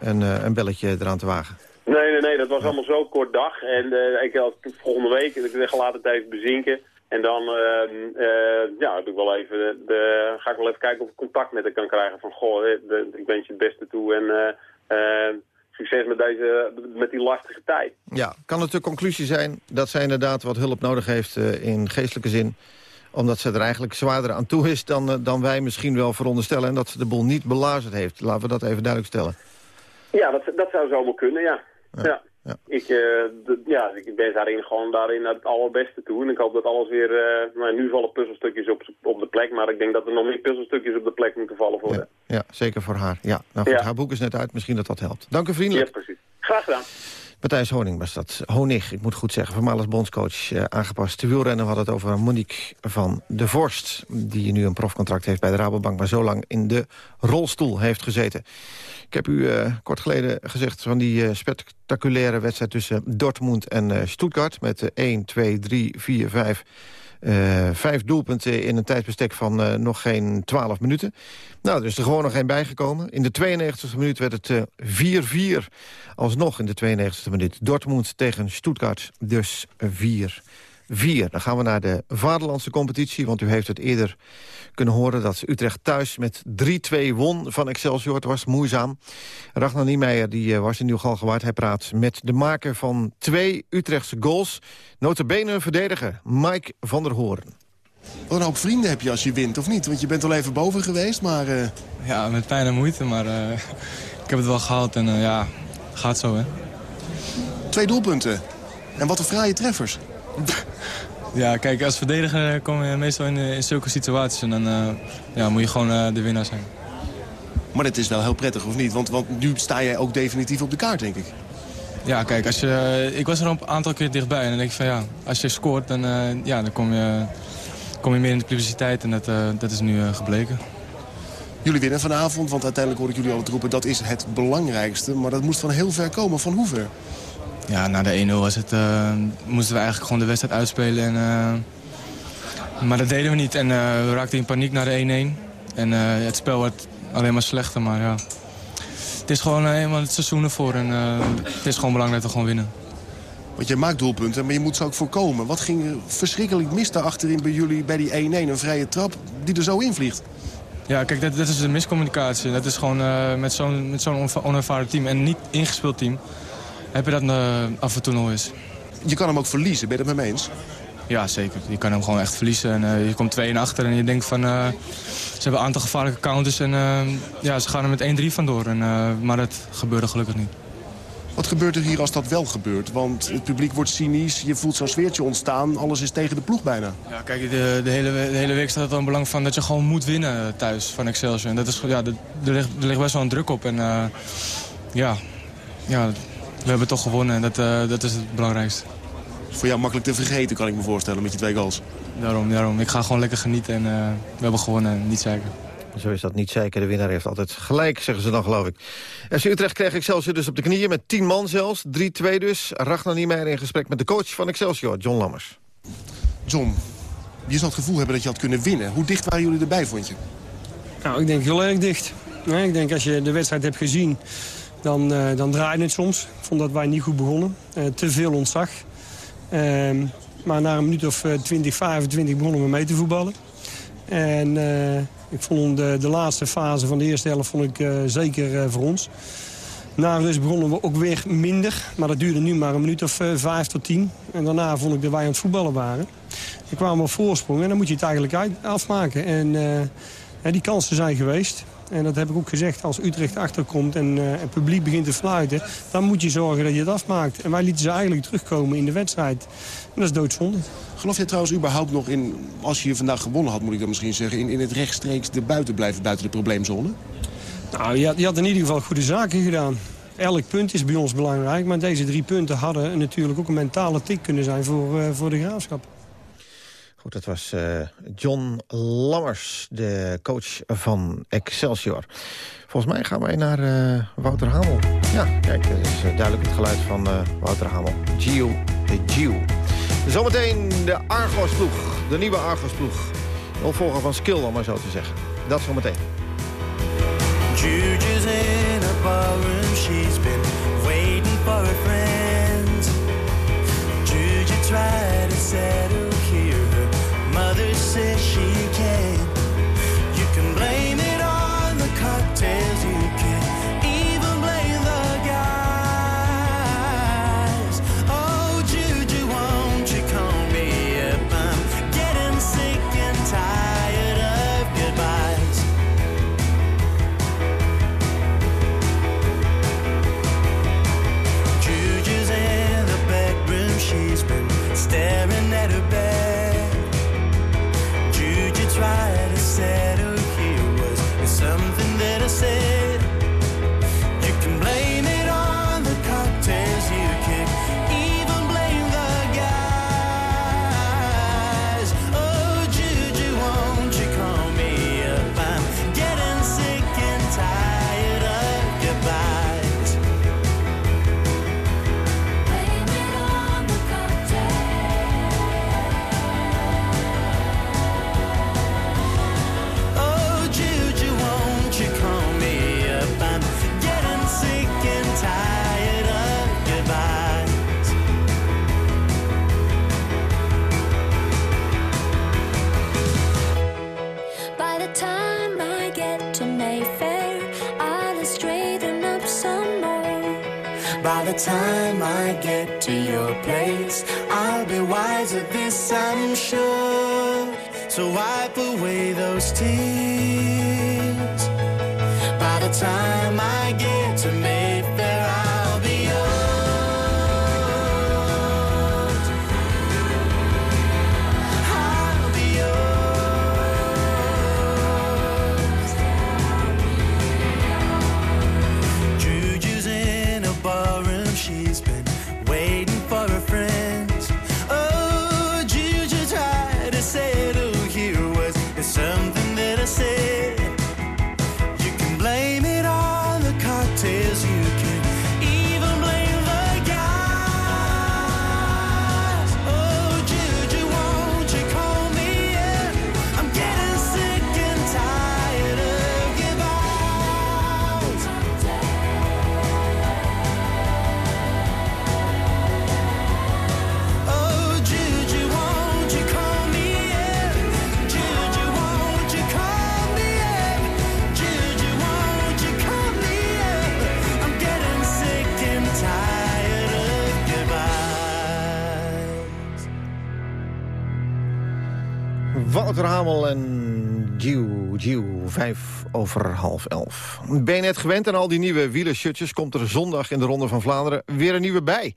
een, een belletje eraan te wagen. Nee, nee, nee, dat was allemaal zo'n kort dag. En ik had volgende week, ik zeg, laat het even bezinken. En dan ehm, eh, ja, doe ik wel even de, de- ga ik wel even kijken of ik contact met haar kan krijgen. Van, goh, eh, de- ik wens je het beste toe en eh, eh, succes met, deze, met die lastige tijd. Ja, kan het de conclusie zijn dat zij inderdaad wat hulp nodig heeft in geestelijke zin? Omdat ze er eigenlijk zwaarder aan toe is dan, dan wij misschien wel veronderstellen. En dat ze de boel niet belazerd heeft. Laten we dat even duidelijk stellen. Ja, dat, dat zou zomaar kunnen, ja. ja. Ik, eh, ja, ik ben daarin gewoon daarin het allerbeste toe. En ik hoop dat alles weer... eh nou, nu vallen puzzelstukjes op, op de plek, maar ik denk dat er nog meer puzzelstukjes op de plek moeten vallen voor haar. Ja, zeker voor haar. Ja, nou goed, Ja. haar boek is net uit. Misschien dat dat helpt. Dank u Ja, vriendelijk. precies. Graag gedaan. Matthijs Honing was dat. Honig, ik moet goed zeggen. Voormalig bondscoach eh, aangepast. Te wielrennen we hadden het over Monique van de Vorst. Die nu een profcontract heeft bij de Rabobank. Maar zo lang in de rolstoel heeft gezeten. Ik heb u eh, kort geleden gezegd van die eh, spectaculaire wedstrijd... tussen Dortmund en Stuttgart. Met eh, 1, 2, 3, 4, 5... eh, vijf doelpunten in een tijdsbestek van eh, nog geen 12 minuten. Nou, er is er gewoon nog geen bijgekomen. In de 92e minuut werd het eh, 4-4. Alsnog in de 92e minuut. Dortmund tegen Stuttgart, dus 4 4. Dan gaan we naar de vaderlandse competitie. Want u heeft het eerder kunnen horen dat Utrecht thuis met 3-2 won van Excelsior. Het was moeizaam. Ragnar Niemeyer die, eh, was in Nieuw Galgenwaard. Hij praat met de maker van twee Utrechtse goals. Notabene een verdediger, Mike van der Hoorn. Wat een hoop vrienden heb je als je wint, of niet? Want je bent al even boven geweest, maar... eh, Ja, met pijn en moeite, maar eh, ik heb het wel gehaald en ja, gaat zo hè. Twee doelpunten. En wat een fraaie treffers. Ja, kijk, als verdediger kom je meestal in, eh, in zulke situaties en dan eh, ja, moet je gewoon eh, de winnaar zijn. Maar het is wel heel prettig, of niet? Want, want nu sta jij ook definitief op de kaart, denk ik. Ja, kijk, als je, ik was er een aantal keer dichtbij en dan denk ik van ja, als je scoort dan, ja, dan kom, je, kom je meer in de publiciteit en dat, dat is nu gebleken. Jullie winnen vanavond, want uiteindelijk hoor ik jullie al het roepen... dat is het belangrijkste, maar dat moest van heel ver komen. Van hoe ver? Ja, na de 1-0 was het, eh, moesten we eigenlijk gewoon de wedstrijd uitspelen. En, eh, maar dat deden we niet en eh, we raakten in paniek naar de 1-1. En het spel werd alleen maar slechter, maar ja... Het is gewoon helemaal het seizoen ervoor en het is gewoon belangrijk dat we gewoon winnen. Want je maakt doelpunten, maar je moet ze ook voorkomen. Wat ging er verschrikkelijk mis daar achterin bij jullie bij die 1-1? Een vrije trap die er zo invliegt. Ja, kijk, dat, dat is de miscommunicatie. Dat is gewoon met zo'n onervaren team en niet ingespeeld team... heb je dat eh, af en toe nog eens. Je kan hem ook verliezen, ben je het met me eens? Ja, zeker. Je kan hem gewoon echt verliezen. En, eh, je komt 2 achter en je denkt van... eh, ze hebben een aantal gevaarlijke counters en ja, ze gaan er met 1-3 vandoor. En, maar dat gebeurde gelukkig niet. Wat gebeurt er hier als dat wel gebeurt? Want het publiek wordt cynisch, je voelt zo'n sfeertje ontstaan. Alles is tegen de ploeg bijna. Ja, kijk, de, de, hele, de hele week staat het in belang van dat je gewoon moet winnen thuis van Excelsior. En dat is, ja, dat- er, ligt, er ligt best wel een druk op. En ja, ja, we hebben toch gewonnen en dat, eh, dat is het belangrijkste. Voor jou makkelijk te vergeten, kan ik me voorstellen, met je twee goals. Daarom, daarom. Ik ga gewoon lekker genieten en eh, we hebben gewonnen en niet zeiken. Zo is dat niet zeker. De winnaar heeft altijd gelijk, zeggen ze dan, geloof ik. FC Utrecht kreeg Excelsior dus op de knieën met 10 man zelfs. 3-2 dus. Ragnar Niemeyer in gesprek met de coach van Excelsior, John Lammers. John, je zou het gevoel hebben dat je had kunnen winnen. Hoe dicht waren jullie erbij, vond je? Nou, ik denk heel erg dicht. Nee, ik denk als je de wedstrijd hebt gezien, dan, eh dan draait het soms. Ik vond dat wij niet goed begonnen. Eh, te veel ontzag. Ehm, maar na een minuut of eh, 20, 25 begonnen we mee te voetballen. En eh, ik vond de, de laatste fase van de eerste helft vond ik, eh, zeker eh, voor ons. Na rust begonnen we ook weer minder. Maar dat duurde nu maar een minuut of eh, vijf tot tien. En daarna vond ik dat wij aan het voetballen waren. We kwamen op voorsprong en dan moet je het eigenlijk uit, afmaken. En eh, die kansen zijn geweest. En dat heb ik ook gezegd. Als Utrecht achterkomt en eh, het publiek begint te fluiten... dan moet je zorgen dat je het afmaakt. En wij lieten ze eigenlijk terugkomen in de wedstrijd. En dat is doodzonde. Geloof jij trouwens überhaupt nog in, als je vandaag gewonnen had, moet ik dan misschien zeggen... in, in het rechtstreeks de buiten blijven, buiten de probleemzone? Nou, je had, je had in ieder geval goede zaken gedaan. Elk punt is bij ons belangrijk. Maar deze drie punten hadden natuurlijk ook een mentale tik kunnen zijn voor, eh, voor de graafschap. Goed, dat was eh, John Lammers, de coach van Excelsior. Volgens mij gaan wij naar eh, Wouter Hamel. Ja, kijk, dat is eh, duidelijk het geluid van Wouter Hamel. Gio de Gio. Zometeen de Argos-ploeg, de nieuwe Argos-ploeg. De opvolger van Skill, om maar zo te zeggen. Dat zometeen. Juju's in a barroom, she's been waiting for a friend. Juju tried to settle the cocktails, you to your place, I'll be wiser, this I'm sure. So wipe away those tears. By the time I get Giu, vijf over half elf. Ben je net gewend aan al die nieuwe wielershirtjes... komt er zondag in de Ronde van Vlaanderen weer een nieuwe bij.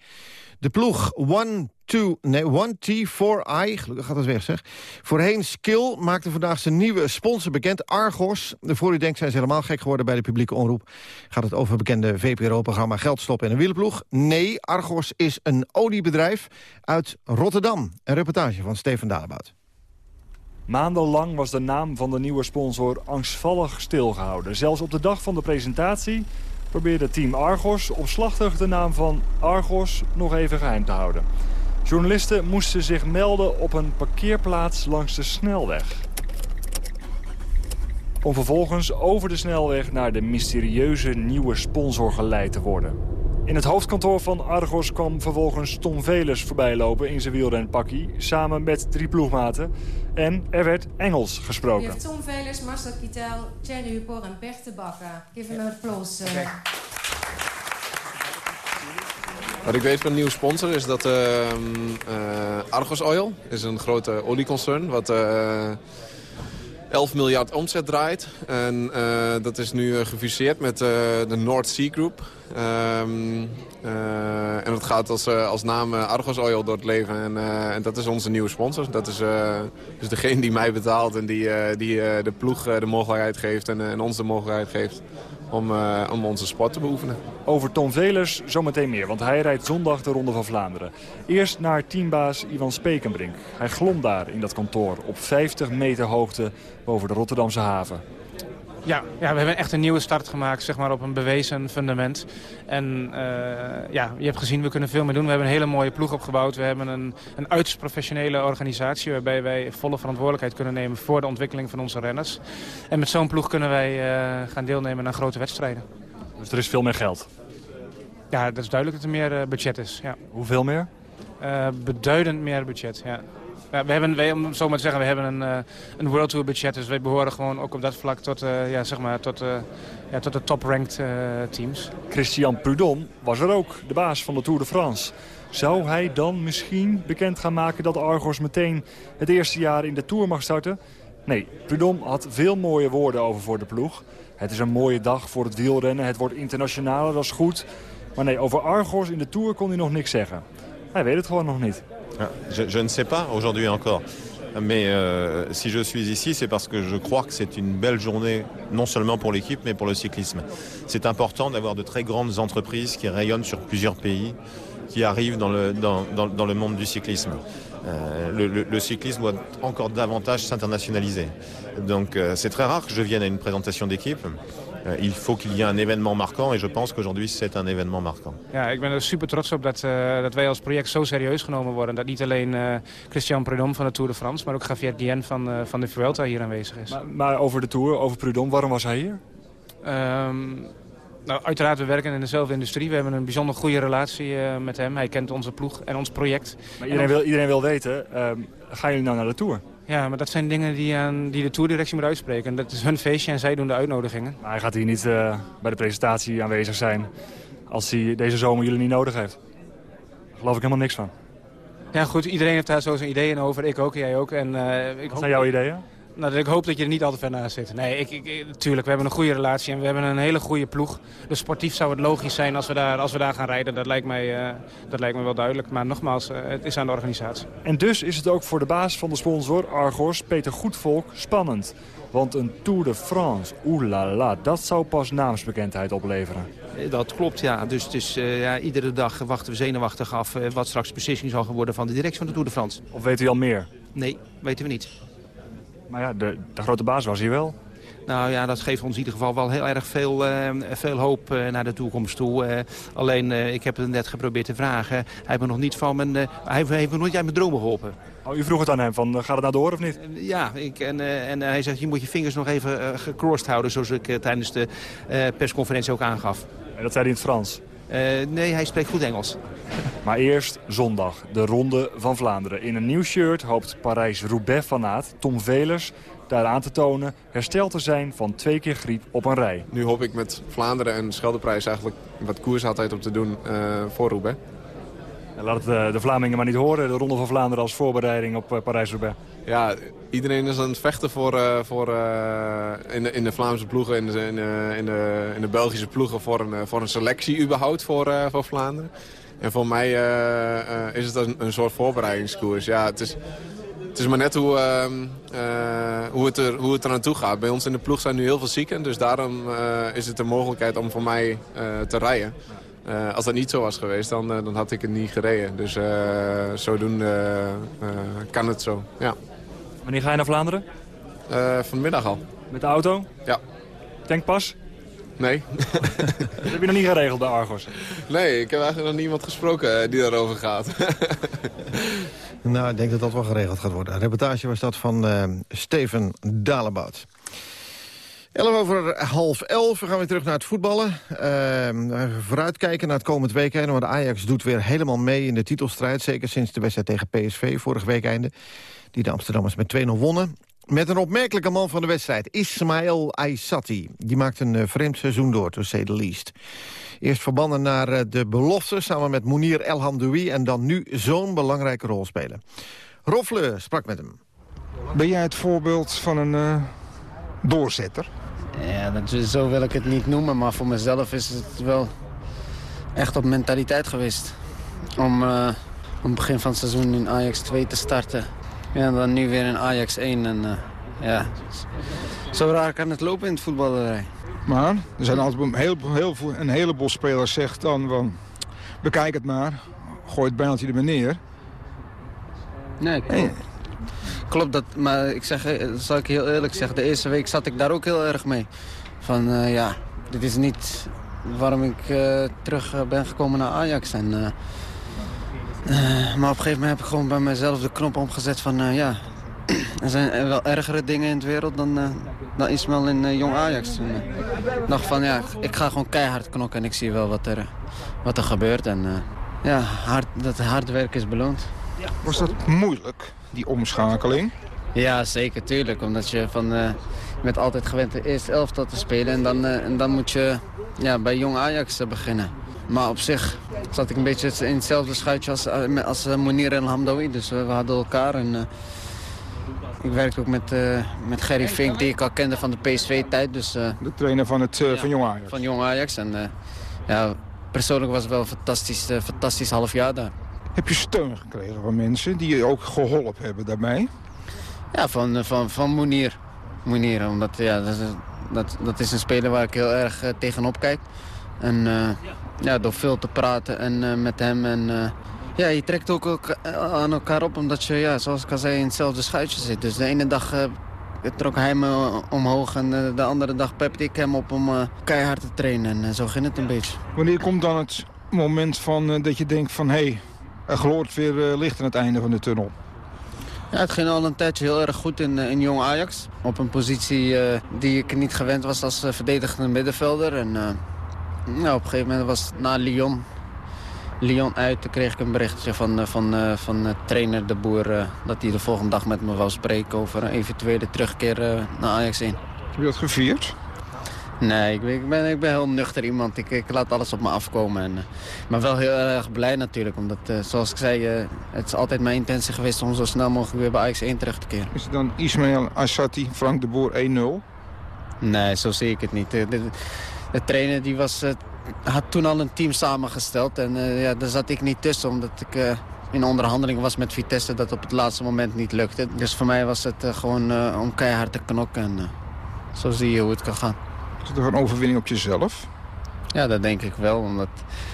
De ploeg One, two, nee, One T4i, gelukkig gaat het weg zeg. Voorheen Skill maakte vandaag zijn nieuwe sponsor bekend, Argos. Voor u denkt zijn ze helemaal gek geworden bij de publieke omroep. Gaat het over bekende VPRO-programma Geld stoppen in een wielerploeg? Nee, Argos is een oliebedrijf uit Rotterdam. Een reportage van Steven Dalebout. Maandenlang was de naam van de nieuwe sponsor angstvallig stilgehouden. Zelfs op de dag van de presentatie probeerde team Argos omslachtig de naam van Argos nog even geheim te houden. Journalisten moesten zich melden op een parkeerplaats langs de snelweg. Om vervolgens over de snelweg naar de mysterieuze nieuwe sponsor geleid te worden. In het hoofdkantoor van Argos kwam vervolgens Tom Velers voorbijlopen in zijn wielrenpakkie... samen met drie ploegmaten. En er werd Engels gesproken. Je hebt Tom Velers, Marcel Kittel, Thierry Hupor en Bert de Bakker. Give hem een applaus. eh. Wat ik weet van een nieuwe sponsor is dat eh, eh, Argos Oil is een grote olieconcern... wat eh 11 miljard omzet draait. En eh, dat is nu eh, gefuseerd met eh, de North Sea Group. Ehm, eh, en dat gaat als, als naam Argos Oil door het leven. En, en dat is onze nieuwe sponsor. Dat is dus degene die mij betaalt en die, die de ploeg de mogelijkheid geeft... en, en ons de mogelijkheid geeft om, eh, om onze sport te beoefenen. Over Tom Velers zometeen meer, want hij rijdt zondag de Ronde van Vlaanderen. Eerst naar teambaas Ivan Spekenbrink. Hij glom daar in dat kantoor op 50 meter hoogte boven de Rotterdamse haven. Ja, ja, we hebben echt een nieuwe start gemaakt, zeg maar, op een bewezen fundament. En eh, ja, je hebt gezien, we kunnen veel meer doen. We hebben een hele mooie ploeg opgebouwd. We hebben een, een uiterst professionele organisatie... waarbij wij volle verantwoordelijkheid kunnen nemen voor de ontwikkeling van onze renners. En met zo'n ploeg kunnen wij eh, gaan deelnemen aan grote wedstrijden. Dus er is veel meer geld. Ja, dat is duidelijk dat er meer eh, budget is. Ja. Hoeveel meer? Beduidend meer budget, ja. We hebben, om zo maar te zeggen, we hebben een, eh, een World Tour budget. Dus wij behoren gewoon ook op dat vlak tot, eh, ja, zeg maar, tot, eh, ja, tot de top-ranked teams. Christian Prudhomme was er ook, de baas van de Tour de France. Zou hij dan misschien bekend gaan maken dat Argos meteen het eerste jaar in de Tour mag starten? Nee, Prudhomme had veel mooie woorden over voor de ploeg. Het is een mooie dag voor het wielrennen, het wordt internationaler, dat is goed. Maar nee, over Argos in de Tour kon hij nog niks zeggen. Hij weet het gewoon nog niet. Ah, Je, je ne sais pas aujourd'hui encore. Mais euh, si je suis ici, c'est parce que je crois que c'est une belle journée, non seulement pour l'équipe, mais pour le cyclisme. C'est important d'avoir de très grandes entreprises qui rayonnent sur plusieurs pays, qui arrivent dans le, dans, dans- le monde du cyclisme. Euh, le, le- le cyclisme doit encore davantage s'internationaliser. Donc euh, c'est très rare que je vienne à une présentation d'équipe. Euh, il faut qu'il y ait un événement marquant et je pense qu'aujourd'hui c'est un événement marquant. Ja, ik ben er super trots op dat, eh, dat wij als project zo serieus genomen worden. Dat niet alleen eh, Christian Prudhomme van de Tour de France... maar ook Javier Guillen van, eh, van de Vuelta hier aanwezig is. Maar, maar over de Tour, over Prudhomme, waarom was hij hier? Ehm, nou, uiteraard, we werken in dezelfde industrie. We hebben een bijzonder goede relatie eh, met hem. Hij kent onze ploeg en ons project. Maar iedereen, wil, iedereen wil weten, ehm, gaan jullie nou naar de Tour? Ja, maar dat zijn dingen die, aan, die de toerdirectie moet uitspreken. Dat is hun feestje en zij doen de uitnodigingen. Maar hij gaat hier niet eh, bij de presentatie aanwezig zijn als hij deze zomer jullie niet nodig heeft. Daar geloof ik helemaal niks van. Ja goed, iedereen heeft daar zo zijn ideeën over. Ik ook, jij ook. En, eh, ik Wat zijn jouw ideeën? Nou, ik hoop dat je er niet al te ver naast zit. Nee, ik, ik, tuurlijk, we hebben een goede relatie en we hebben een hele goede ploeg. Dus sportief zou het logisch zijn als we daar, als we daar gaan rijden. Dat lijkt, mij, eh, dat lijkt me wel duidelijk. Maar nogmaals, eh, het is aan de organisatie. En dus is het ook voor de baas van de sponsor, Argos, Peter Goedvolk, spannend. Want een Tour de France, oelala, dat zou pas naamsbekendheid opleveren. Eh, Dat klopt, ja. Dus, dus eh, ja, iedere dag wachten we zenuwachtig af eh, wat straks de beslissing zal worden van de directie van de Tour de France. Of weet u al meer? Nee, weten we niet. Maar ja, de, de grote baas was hier wel. Nou ja, dat geeft ons in ieder geval wel heel erg veel, eh, veel hoop eh, naar de toekomst toe. Eh, alleen, ik heb het net geprobeerd te vragen. Hij heeft me nog niet van mijn, hij heeft me nooit uit mijn dromen geholpen. Oh, u vroeg het aan hem, van, gaat het nou door of niet? Ja, ik, en, en hij zegt, je moet je vingers nog even gecrossed houden... zoals ik tijdens de persconferentie ook aangaf. En dat zei hij in het Frans? Eh, nee, hij spreekt goed Engels. Maar eerst zondag, de Ronde van Vlaanderen. In een nieuw shirt hoopt Parijs-Roubaix-fanaat Tom Velers daar aan te tonen... hersteld te zijn van twee keer griep op een rij. Nu hoop ik met Vlaanderen en Scheldeprijs eigenlijk wat koers altijd op te doen eh, voor Roubaix. Laat het eh, de Vlamingen maar niet horen. De Ronde van Vlaanderen als voorbereiding op Parijs-Roubaix. Ja, iedereen is aan het vechten voor, eh, voor, eh, in, de, in de Vlaamse ploegen, in de, in de, in de, in de Belgische ploegen... voor een, eh, voor een selectie überhaupt voor, voor Vlaanderen. En voor mij is het een, een soort voorbereidingskoers. Ja, het is, het is maar net hoe, ehm, eh, hoe, het er, hoe het er naartoe gaat. Bij ons in de ploeg zijn nu heel veel zieken. Dus daarom is het een mogelijkheid om voor mij te rijden. Als dat niet zo was geweest, dan, dan had ik het niet gereden. Dus zodoende kan het zo, ja. Wanneer ga je naar Vlaanderen? Eh, vanmiddag al. Met de auto? Ja. Tankpas? Nee. Dat heb je nog niet geregeld bij Argos? Nee, ik heb eigenlijk nog niemand gesproken eh, die daarover gaat. Nou, ik denk dat dat wel geregeld gaat worden. Een reportage was dat van eh, Steven Dalebout. 11 over half elf. We gaan weer terug naar het voetballen. Uh, vooruitkijken naar het komend weekend. Want Ajax doet weer helemaal mee in de titelstrijd. Zeker sinds de wedstrijd tegen PSV vorig weekende. Die de Amsterdammers met 2-0 wonnen. Met een opmerkelijke man van de wedstrijd, Ismail Aysati. Die maakt een eh, vreemd seizoen door, to say the least. Eerst verbannen naar eh, de belofte samen met Mounir El Hamdoui... en dan nu zo'n belangrijke rol spelen. Roffle sprak met hem. Ben jij het voorbeeld van een eh, doorzetter? Ja, dat, zo wil ik het niet noemen, maar voor mezelf is het wel echt op mentaliteit geweest. Om, om het begin van het seizoen in Ajax 2 te starten. Ja, en dan nu weer in Ajax 1. En, eh, ja, zo raar kan het lopen in het voetballerij. Maar er zijn altijd een, heel, heel, een heleboel spelers zegt dan van... bekijk het maar, gooi het bijltje er maar neer. Nee, klopt. Klopt, dat, maar ik zeg, eh, zal ik heel eerlijk zeggen. De eerste week zat ik daar ook heel erg mee. Van eh, ja, dit is niet waarom ik eh, terug ben gekomen naar Ajax. En, maar op een gegeven moment heb ik gewoon bij mezelf de knop omgezet van ja... Er zijn wel ergere dingen in de wereld dan, eh, dan in Jong Ajax. Eh, dacht van ja, ik ga gewoon keihard knokken en ik zie wel wat er, wat er gebeurt. En ja, hard, dat hard werk is beloond. Was dat moeilijk, die omschakeling? Ja, zeker, tuurlijk. Omdat je van, eh, bent altijd gewend de eerste elftal te spelen. En dan, eh, en dan moet je ja, bij jong Ajax eh, beginnen. Maar op zich zat ik een beetje in hetzelfde schuitje als, met- als Monir en Hamdoui. Dus we, we hadden elkaar. En, ik werkte ook met, met Gerry Fink, die ik al kende van de PSV-tijd. Dus, De trainer van, het, van Jong Ajax. Van jong Ajax. En ja, persoonlijk was het wel een fantastisch, fantastisch half jaar daar. Heb je steun gekregen van mensen die je ook geholpen hebben daarbij? Ja, van, eh, van, van Moenier. Moenier, omdat ja, dat, is, dat, dat is een speler waar ik heel erg eh, tegenop kijk. En eh, ja, door veel te praten en met hem. En, ja, je trekt ook aan elkaar op omdat je, ja, zoals ik al zei, in hetzelfde schuitje zit. Dus de ene dag trok hij me omhoog en de andere dag pepte ik hem op om keihard te trainen. En zo ging het een beetje. Wanneer komt dan het moment van, dat je denkt van... hé, hey, er gloort weer eh, licht aan het einde van de tunnel? Ja, het ging al een tijdje heel erg goed in, eh, in Jong Ajax. Op een positie eh, die ik niet gewend was als verdedigende middenvelder. En nou, op een gegeven moment was het na Lyon. Lyon uit, toen kreeg ik een berichtje van, van, van trainer De Boer... dat hij de volgende dag met me wou spreken over een eventuele terugkeer naar Ajax 1. Heb je dat gevierd? Nee, ik ben, ik ben, ik ben heel nuchter iemand. Ik, ik laat alles op me afkomen. En, eh, maar wel heel erg blij natuurlijk. Omdat, eh, zoals ik zei, eh, het is altijd mijn intentie geweest... om zo snel mogelijk weer bij Ajax 1 terug te keren. Is het dan Ismail Assati, Frank de Boer 1-0? Nee, zo zie ik het niet. De, de, de trainer die was, had toen al een team samengesteld. En ja, daar zat ik niet tussen, omdat ik in onderhandeling was met Vitesse... dat op het laatste moment niet lukte. Dus voor mij was het gewoon eh, om keihard te knokken. En, zo zie je hoe het kan gaan. Het toch een overwinning op jezelf? Ja, dat denk ik wel. Omdat,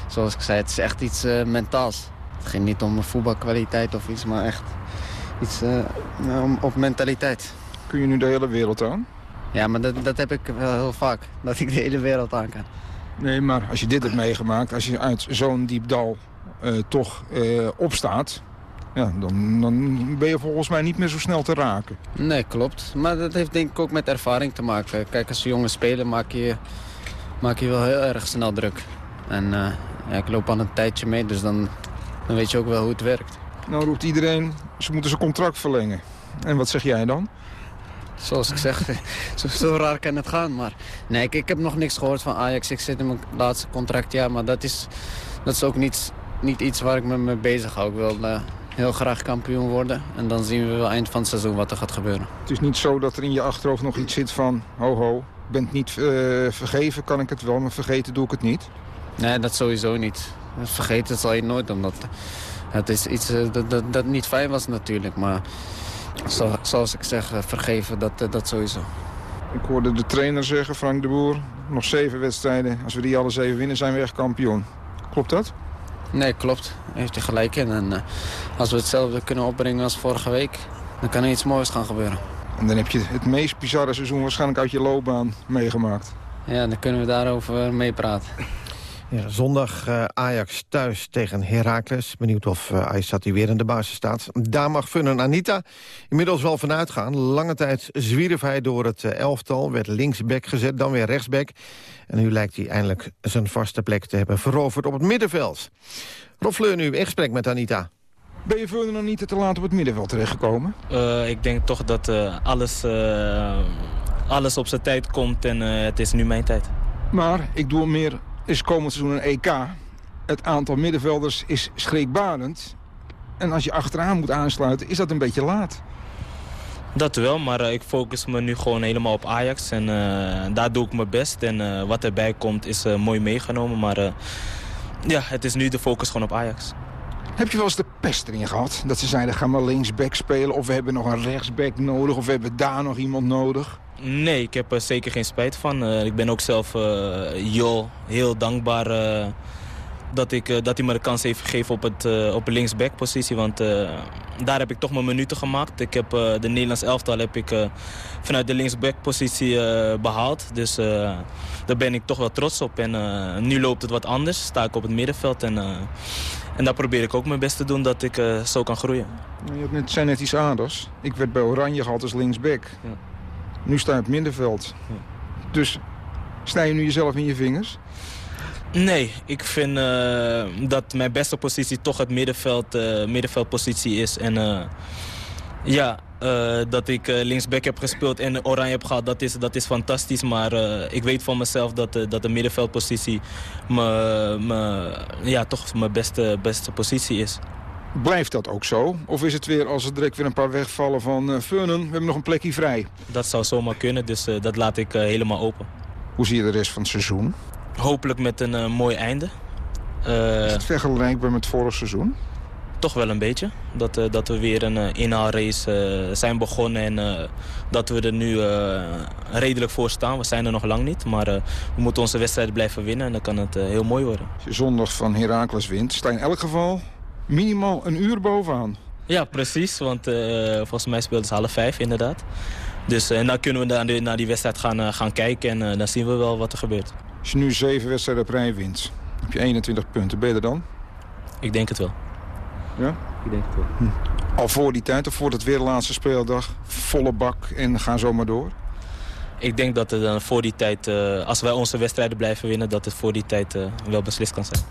zoals ik zei, het is echt iets eh, mentaals. Het ging niet om voetbalkwaliteit of iets, maar echt iets eh, ja, om, op mentaliteit. Kun je nu de hele wereld aan? Ja, maar dat, dat heb ik wel heel vaak. Dat ik de hele wereld aan kan. Nee, maar als je dit hebt meegemaakt, als je uit zo'n diep dal eh, toch opstaat... Ja, dan, dan ben je volgens mij niet meer zo snel te raken. Nee, klopt. Maar dat heeft denk ik ook met ervaring te maken. Kijk, als jonge speler maak je, maak je wel heel erg snel druk. En eh, ja, ik loop al een tijdje mee, dus dan, dan weet je ook wel hoe het werkt. Nou roept iedereen, ze moeten zijn contract verlengen. En wat zeg jij dan? Zoals ik zeg, zo, zo raar kan het gaan. Maar nee, ik, ik heb nog niks gehoord van Ajax. Ik zit in mijn laatste contractjaar, maar dat is, dat is ook niets niet iets waar ik me mee bezig hou. Ik wil eh, heel graag kampioen worden. En dan zien we wel eind van het seizoen wat er gaat gebeuren. Het is niet zo dat er in je achterhoofd nog iets zit van... ho ho, ik ben het niet eh, vergeven, kan ik het wel, maar vergeten doe ik het niet. Nee, dat sowieso niet. Vergeten zal je nooit, omdat het is iets eh, dat, dat, dat niet fijn was natuurlijk. Maar zo, zoals ik zeg, eh, vergeven, dat, dat sowieso. Ik hoorde de trainer zeggen, Frank de Boer, nog zeven wedstrijden. Als we die alle zeven winnen, zijn we echt kampioen. Klopt dat? Nee, klopt. Heeft hij gelijk in. En eh, als we hetzelfde kunnen opbrengen als vorige week... dan kan er iets moois gaan gebeuren. En dan heb je het meest bizarre seizoen waarschijnlijk uit je loopbaan meegemaakt. Ja, dan kunnen we daarover meepraten. Ja, zondag eh, Ajax thuis tegen Heracles. Benieuwd of uh, Aysati weer in de basis staat. Daar mag Funnen Anita inmiddels wel vanuit gaan. Lange tijd zwierf hij door het eh, elftal, werd linksback gezet, dan weer rechtsback. En nu lijkt hij eindelijk zijn vaste plek te hebben veroverd op het middenveld. Rob Fleur nu in gesprek met Anita. Ben je Funnen Anita te laat op het middenveld terechtgekomen? Uh, ik denk toch dat uh, alles, uh, alles op zijn tijd komt en het is nu mijn tijd. Maar ik doe meer is komend seizoen een EK. Het aantal middenvelders is schrikbarend. En als je achteraan moet aansluiten, is dat een beetje laat. Dat wel, maar uh, ik focus me nu gewoon helemaal op Ajax. En uh, daar doe ik mijn best. En uh, wat erbij komt is mooi meegenomen. Maar ja, het is nu de focus gewoon op Ajax. Heb je wel eens de pest erin gehad? Dat ze zeiden, ga maar linksback spelen. Of we hebben nog een rechtsback nodig. Of we hebben daar nog iemand nodig. Nee, ik heb er zeker geen spijt van. Uh, ik ben ook zelf uh, Jo heel dankbaar uh, dat, ik, dat hij me de kans heeft gegeven op, het, op de linksback-positie. Want daar heb ik toch mijn minuten gemaakt. Ik heb de Nederlands elftal heb ik, vanuit de linksback-positie behaald. Dus daar ben ik toch wel trots op. En nu loopt het wat anders. Sta ik op het middenveld. En, en daar probeer ik ook mijn best te doen dat ik zo kan groeien. Je hebt net, zei net iets aardigs. Ik werd bij Oranje gehaald als linksback. Ja. Nu sta je op het middenveld. Dus snij je nu jezelf in je vingers? Nee, ik vind uh, dat mijn beste positie toch het middenveld, uh, middenveldpositie is. En uh, ja, dat ik linksback heb gespeeld en oranje heb gehad, dat is, dat is fantastisch. Maar ik weet van mezelf dat, dat de middenveldpositie me, ja, toch mijn beste, beste positie is. Blijft dat ook zo? Of is het weer als er direct weer een paar wegvallen van Furnen, we hebben nog een plekje vrij? Dat zou zomaar kunnen, dus dat laat ik helemaal open. Hoe zie je de rest van het seizoen? Hopelijk met een mooi einde. is het vergelijkbaar met vorig seizoen? Toch wel een beetje. Dat, dat we weer een inhaalrace zijn begonnen en dat we er nu redelijk voor staan. We zijn er nog lang niet, maar we moeten onze wedstrijd blijven winnen en dan kan het heel mooi worden. Als je zondag van Heracles wint, sta je in elk geval minimaal een uur bovenaan. Ja, precies. Want volgens mij speelden ze half vijf inderdaad. Dus uh, dan kunnen we naar, de, naar die wedstrijd gaan, gaan kijken en dan zien we wel wat er gebeurt. Als je nu zeven wedstrijden op rij wint, heb je 21 punten. Ben je er dan? Ik denk het wel. Ja? Ik denk het wel. Hm. Al voor die tijd of voor het weer de laatste speeldag, volle bak en gaan zomaar door? Ik denk dat het dan voor die tijd, als wij onze wedstrijden blijven winnen, dat het voor die tijd wel beslist kan zijn.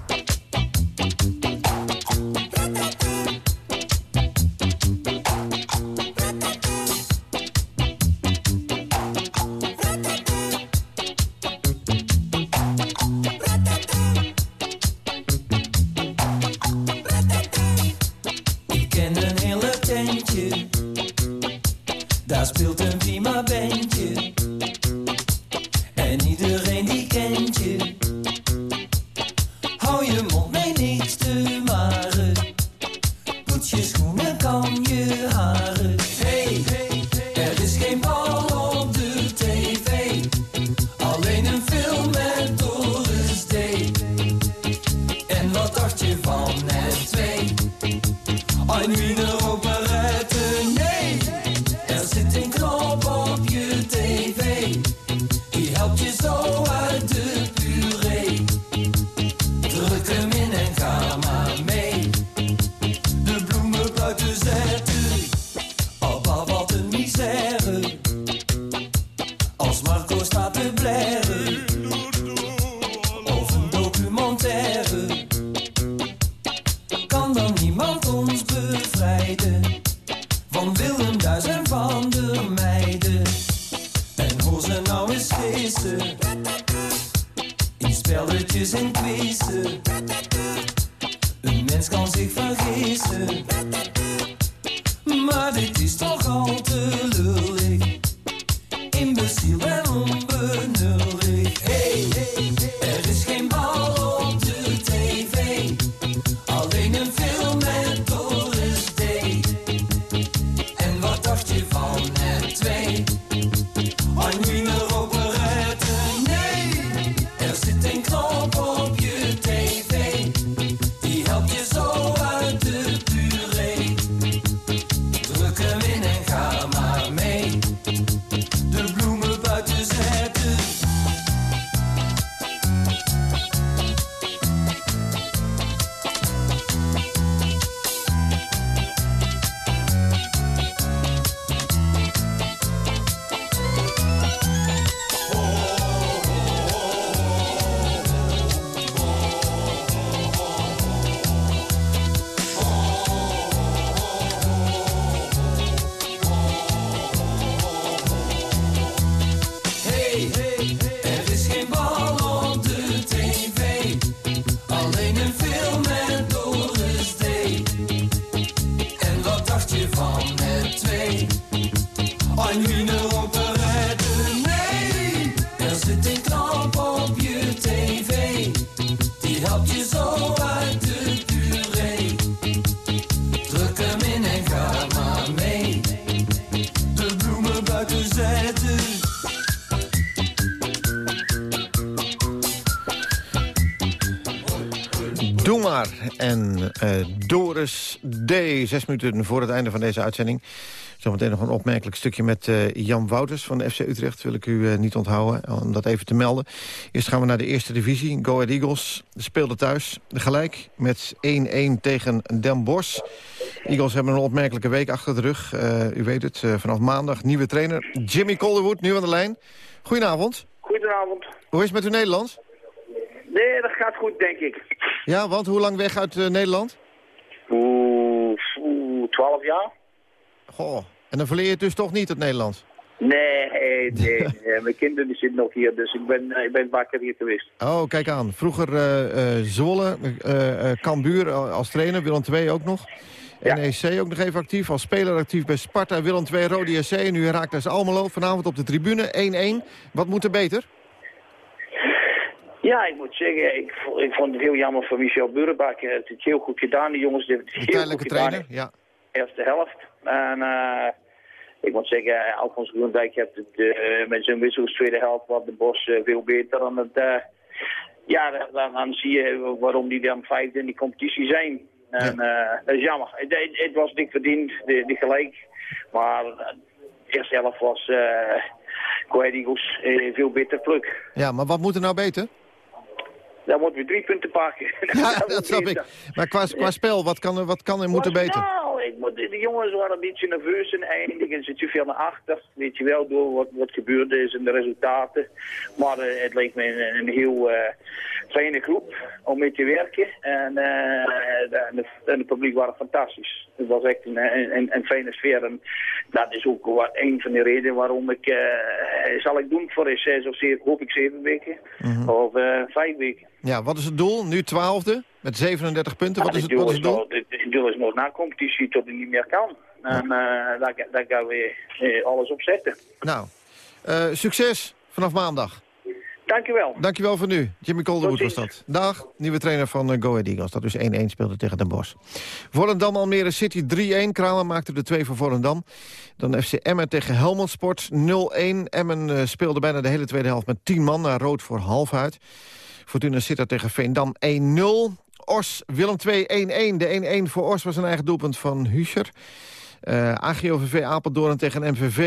Zes minuten voor het einde van deze uitzending. Zometeen nog een opmerkelijk stukje met eh, Jan Wouters van de FC Utrecht. Wil ik u eh, niet onthouden, om dat even te melden. Eerst gaan we naar de eerste divisie. Go Ahead Eagles speelde thuis gelijk met 1-1 tegen Den Bosch. Eagles hebben een opmerkelijke week achter de rug. Eh, u weet het, vanaf maandag nieuwe trainer Jimmy Calderwood, nu aan de lijn. Goedenavond. Goedenavond. Hoe is het met uw Nederlands? Nee, dat gaat goed, denk ik. Ja, want hoe lang weg uit Nederland? Oeh, oeh, 12 jaar? Goh, en dan verleer je het dus toch niet het Nederlands? Nee, nee, nee. Mijn kinderen die zitten nog hier, dus ik ben, eh, ik ben een paar keer hier geweest. Oh, kijk aan. Vroeger eh, eh, Zwolle, Cambuur als trainer, Willem II ook nog. NEC ook nog even actief, als speler actief bij Sparta, Willem II, Rode SC. En nu Herakles Almelo, vanavond op de tribune, 1-1. Wat moet er beter? Ja, ik moet zeggen, ik, ik vond het heel jammer voor Michel Burenbak. Het heel goed gedaan. Die jongens Tijdelijke gedaan. trainer, ja. Eerste helft. En eh, ik moet zeggen, Alfons Groendijk heeft het eh, met zijn wissels tweede helft wat de Bos eh, veel beter dan het... ja, dan, dan zie je waarom die dan vijfde in die competitie zijn. En dat is jammer. Het, het, was dik verdiend, de, de gelijk. Maar de eerste helft was uh, veel beter pluk. Ja, maar wat moet er nou beter? Dan moeten we drie punten pakken. Ja, dat snap ik. Maar qua, qua spel, wat kan er, wat kan er moeten beter? De jongens waren een beetje nerveus en eindigen ze te veel naar achter. Weet je wel, door wat, wat gebeurd is en de resultaten. Maar eh, het leek me een, een heel fijne groep om mee te werken. En, eh, en, het publiek waren fantastisch. Het was echt een, een, een fijne sfeer. En dat is ook wat, een van de redenen waarom ik... eh, zal ik doen voor zes of zeven, hoop ik zeven weken. Mhm. Of eh, vijf weken. Ja, wat is het doel? Nu twaalfde, met 37 punten. Wat is het, wat is het doel? Het het doel is nog na competitie tot het niet meer kan. En daar, daar gaan we alles op zetten. Nou, succes vanaf maandag. Dankjewel. Dankjewel voor nu. Jimmy Calderwood was dat. Dag, nieuwe trainer van eh, Go Ahead Eagles. Dat dus 1-1 speelde tegen Den Bosch. Volendam Almere City 3-1. Kramer maakte de 2 voor Volendam. Dan FC Emmen tegen Helmond Sport 0-1. Emmen eh, speelde bijna de hele tweede helft met 10 man. Naar rood voor halfuit. Fortuna Sittard tegen Veendam 1-0. Os Willem 2 1-1. De 1-1 voor Os was een eigen doelpunt van Huscher. Eh AGOVV Apeldoorn tegen MVV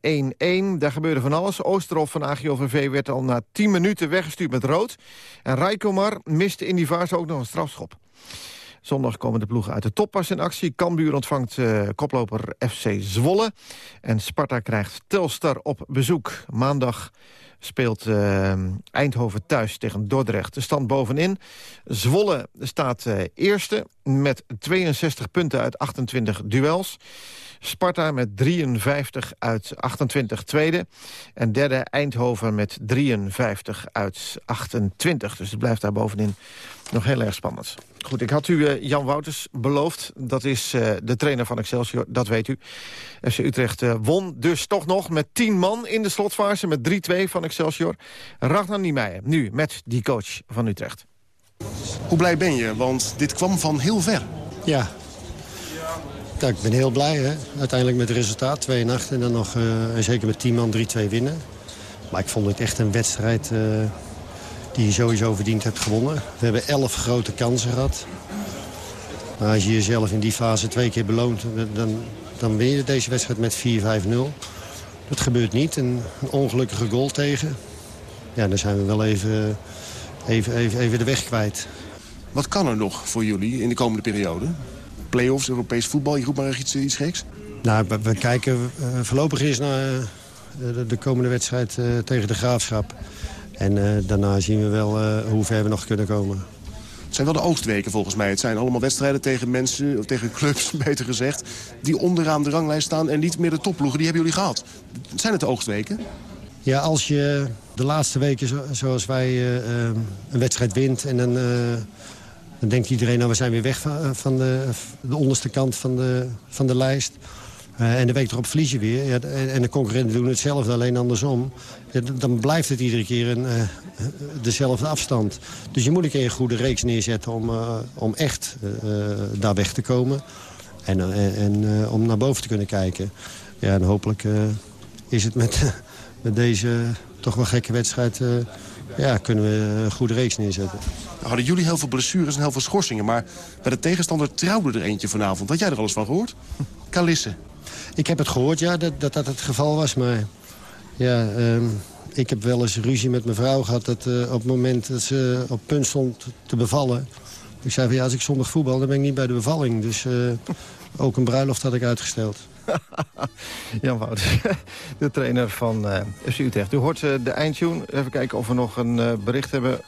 eh 1-1. Daar gebeurde van alles. Oosterhof van AGOVV werd al na 10 minuten weggestuurd met rood. En Rijkomar miste in die fase ook nog een strafschop. Zondag komen de ploegen uit de toppas in actie. Cambuur ontvangt eh, koploper FC Zwolle. En Sparta krijgt Telstar op bezoek. Maandag speelt eh, Eindhoven thuis tegen Dordrecht. De stand bovenin. Zwolle staat eh, eerste met 62 punten uit 28 duels. Sparta met 53 uit 28 tweede. En derde Eindhoven met 53 uit 28. Dus het blijft daar bovenin nog heel erg spannend. Goed, ik had u eh, Jan Wouters beloofd. Dat is eh, de trainer van Excelsior, dat weet u. FC Utrecht eh, won dus toch nog met 10 man in de slotfase... met 3-2 van Excelsior. Ragnar Niemeyer, nu met die coach van Utrecht. Hoe blij ben je? Want dit kwam van heel ver. Ja. ja ik ben heel blij, hè. Uiteindelijk met het resultaat, 2 en 8. En dan nog, eh, en zeker met 10 man, 3-2 winnen. Maar ik vond het echt een wedstrijd eh, die je sowieso verdiend hebt gewonnen. We hebben 11 grote kansen gehad. Maar als je jezelf in die fase twee keer beloont... dan, dan win je deze wedstrijd met 4-5-0. Dat gebeurt niet. Een ongelukkige goal tegen. Ja, dan zijn we wel even, even, even, even de weg kwijt. Wat kan er nog voor jullie in de komende periode? Playoffs, Europees voetbal, je roept maar iets, iets geks. Nou, we, we kijken eh, voorlopig eens naar eh, de, de komende wedstrijd eh, tegen de Graafschap. En daarna zien we wel hoe ver we nog kunnen komen. Het zijn wel de oogstweken volgens mij. Het zijn allemaal wedstrijden tegen mensen, of tegen clubs beter gezegd... die onderaan de ranglijst staan en niet meer de topploegen. Die hebben jullie gehad. Zijn het de oogstweken? Ja, als je de laatste weken, zo- zoals wij, eh, eh, een wedstrijd wint... en dan, eh, dan denkt iedereen, nou, we zijn weer weg van, van de, de onderste kant van de, van de lijst. Eh, en de week erop verlies je weer. Ja, en, en de concurrenten doen hetzelfde, alleen andersom. Dan blijft het iedere keer eh, dezelfde afstand. Dus je moet een keer een goede reeks neerzetten om, eh, om echt eh, daar weg te komen. En, eh, en eh, om naar boven te kunnen kijken. Ja, en hopelijk eh, is het met, met deze toch wel gekke wedstrijd... eh, ja, kunnen we een goede reeks neerzetten. Nou, hadden jullie heel veel blessures en heel veel schorsingen... maar bij de tegenstander trouwde er eentje vanavond. Had jij er al eens van gehoord? Kalisse. Ik heb het gehoord, ja, dat dat, dat het geval was. Maar ja, ehm, ik heb wel eens ruzie met mijn vrouw gehad... dat eh, op het moment dat ze op punt stond te bevallen... ik zei van ja, als ik zondag voetbal, dan ben ik niet bij de bevalling. Dus eh, ook een bruiloft had ik uitgesteld. Jan Wouters, de trainer van eh FC Utrecht. U hoort eh, de eindtune. Even kijken of we nog een eh, bericht hebben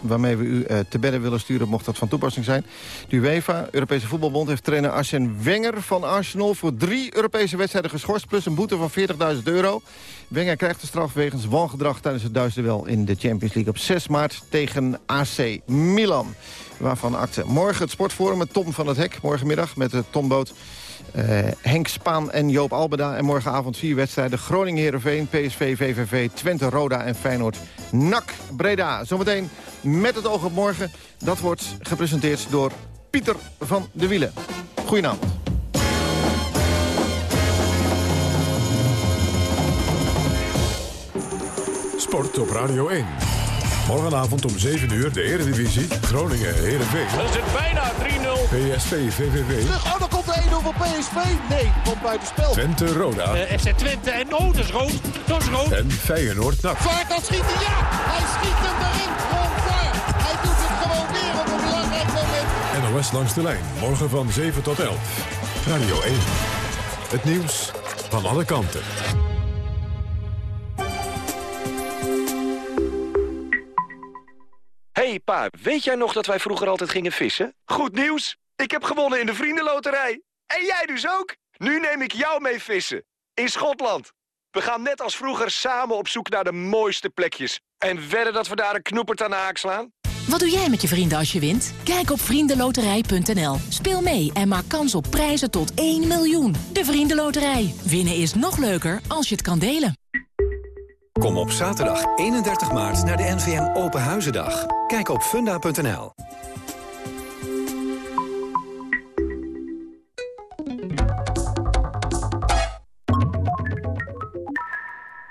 waarmee we u te bedden willen sturen, mocht dat van toepassing zijn. De UEFA, Europese Voetbalbond, heeft trainer Arsène Wenger van Arsenal... voor drie Europese wedstrijden geschorst, plus een boete van 40.000 euro. Wenger krijgt de straf wegens wangedrag tijdens het Duitsduel in de Champions League... op 6 maart tegen AC Milan. Waarvan acte. Morgen het sportforum met Tom van het Hek. Morgenmiddag met de Tomboot. Eh, Henk Spaan en Joop Albeda. En morgenavond vier wedstrijden. Groningen, Heerenveen, PSV, VVV, Twente, Roda en Feyenoord. NAC, Breda. Zometeen met het oog op morgen. Dat wordt gepresenteerd door Pieter van de Wielen. Goedenavond. Sport op Radio 1. Morgenavond om 7 uur de Eredivisie. Groningen, Heerenveen. Dan is het bijna 3-0. PSV, VVV. Terug, oh, dan komt de 1-0 voor PSV. Nee, komt buiten spel. Twente, Roda. Uh, FC Twente en oh, dat is rood. Dat is rood. En Feyenoord, NAC. Vaart, dan schiet hij, ja! Hij schiet hem erin. Vaart. Hij doet het gewoon weer op een belangrijk moment. NOS langs de lijn. Morgen van 7 tot 11. Radio 1. Het nieuws van alle kanten. hey, pa, weet jij nog dat wij vroeger altijd gingen vissen? Goed nieuws! Ik heb gewonnen in de Vriendenloterij. En jij dus ook? Nu neem ik jou mee vissen. In Schotland. We gaan net als vroeger samen op zoek naar de mooiste plekjes. En wedden dat we daar een knoepert aan de haak slaan? Wat doe jij met je vrienden als je wint? Kijk op vriendenloterij.nl. Speel mee en maak kans op prijzen tot 1 miljoen. De Vriendenloterij. Winnen is nog leuker als je het kan delen. Kom op zaterdag 31 maart naar de NVM Open Huizendag. Kijk op funda.nl.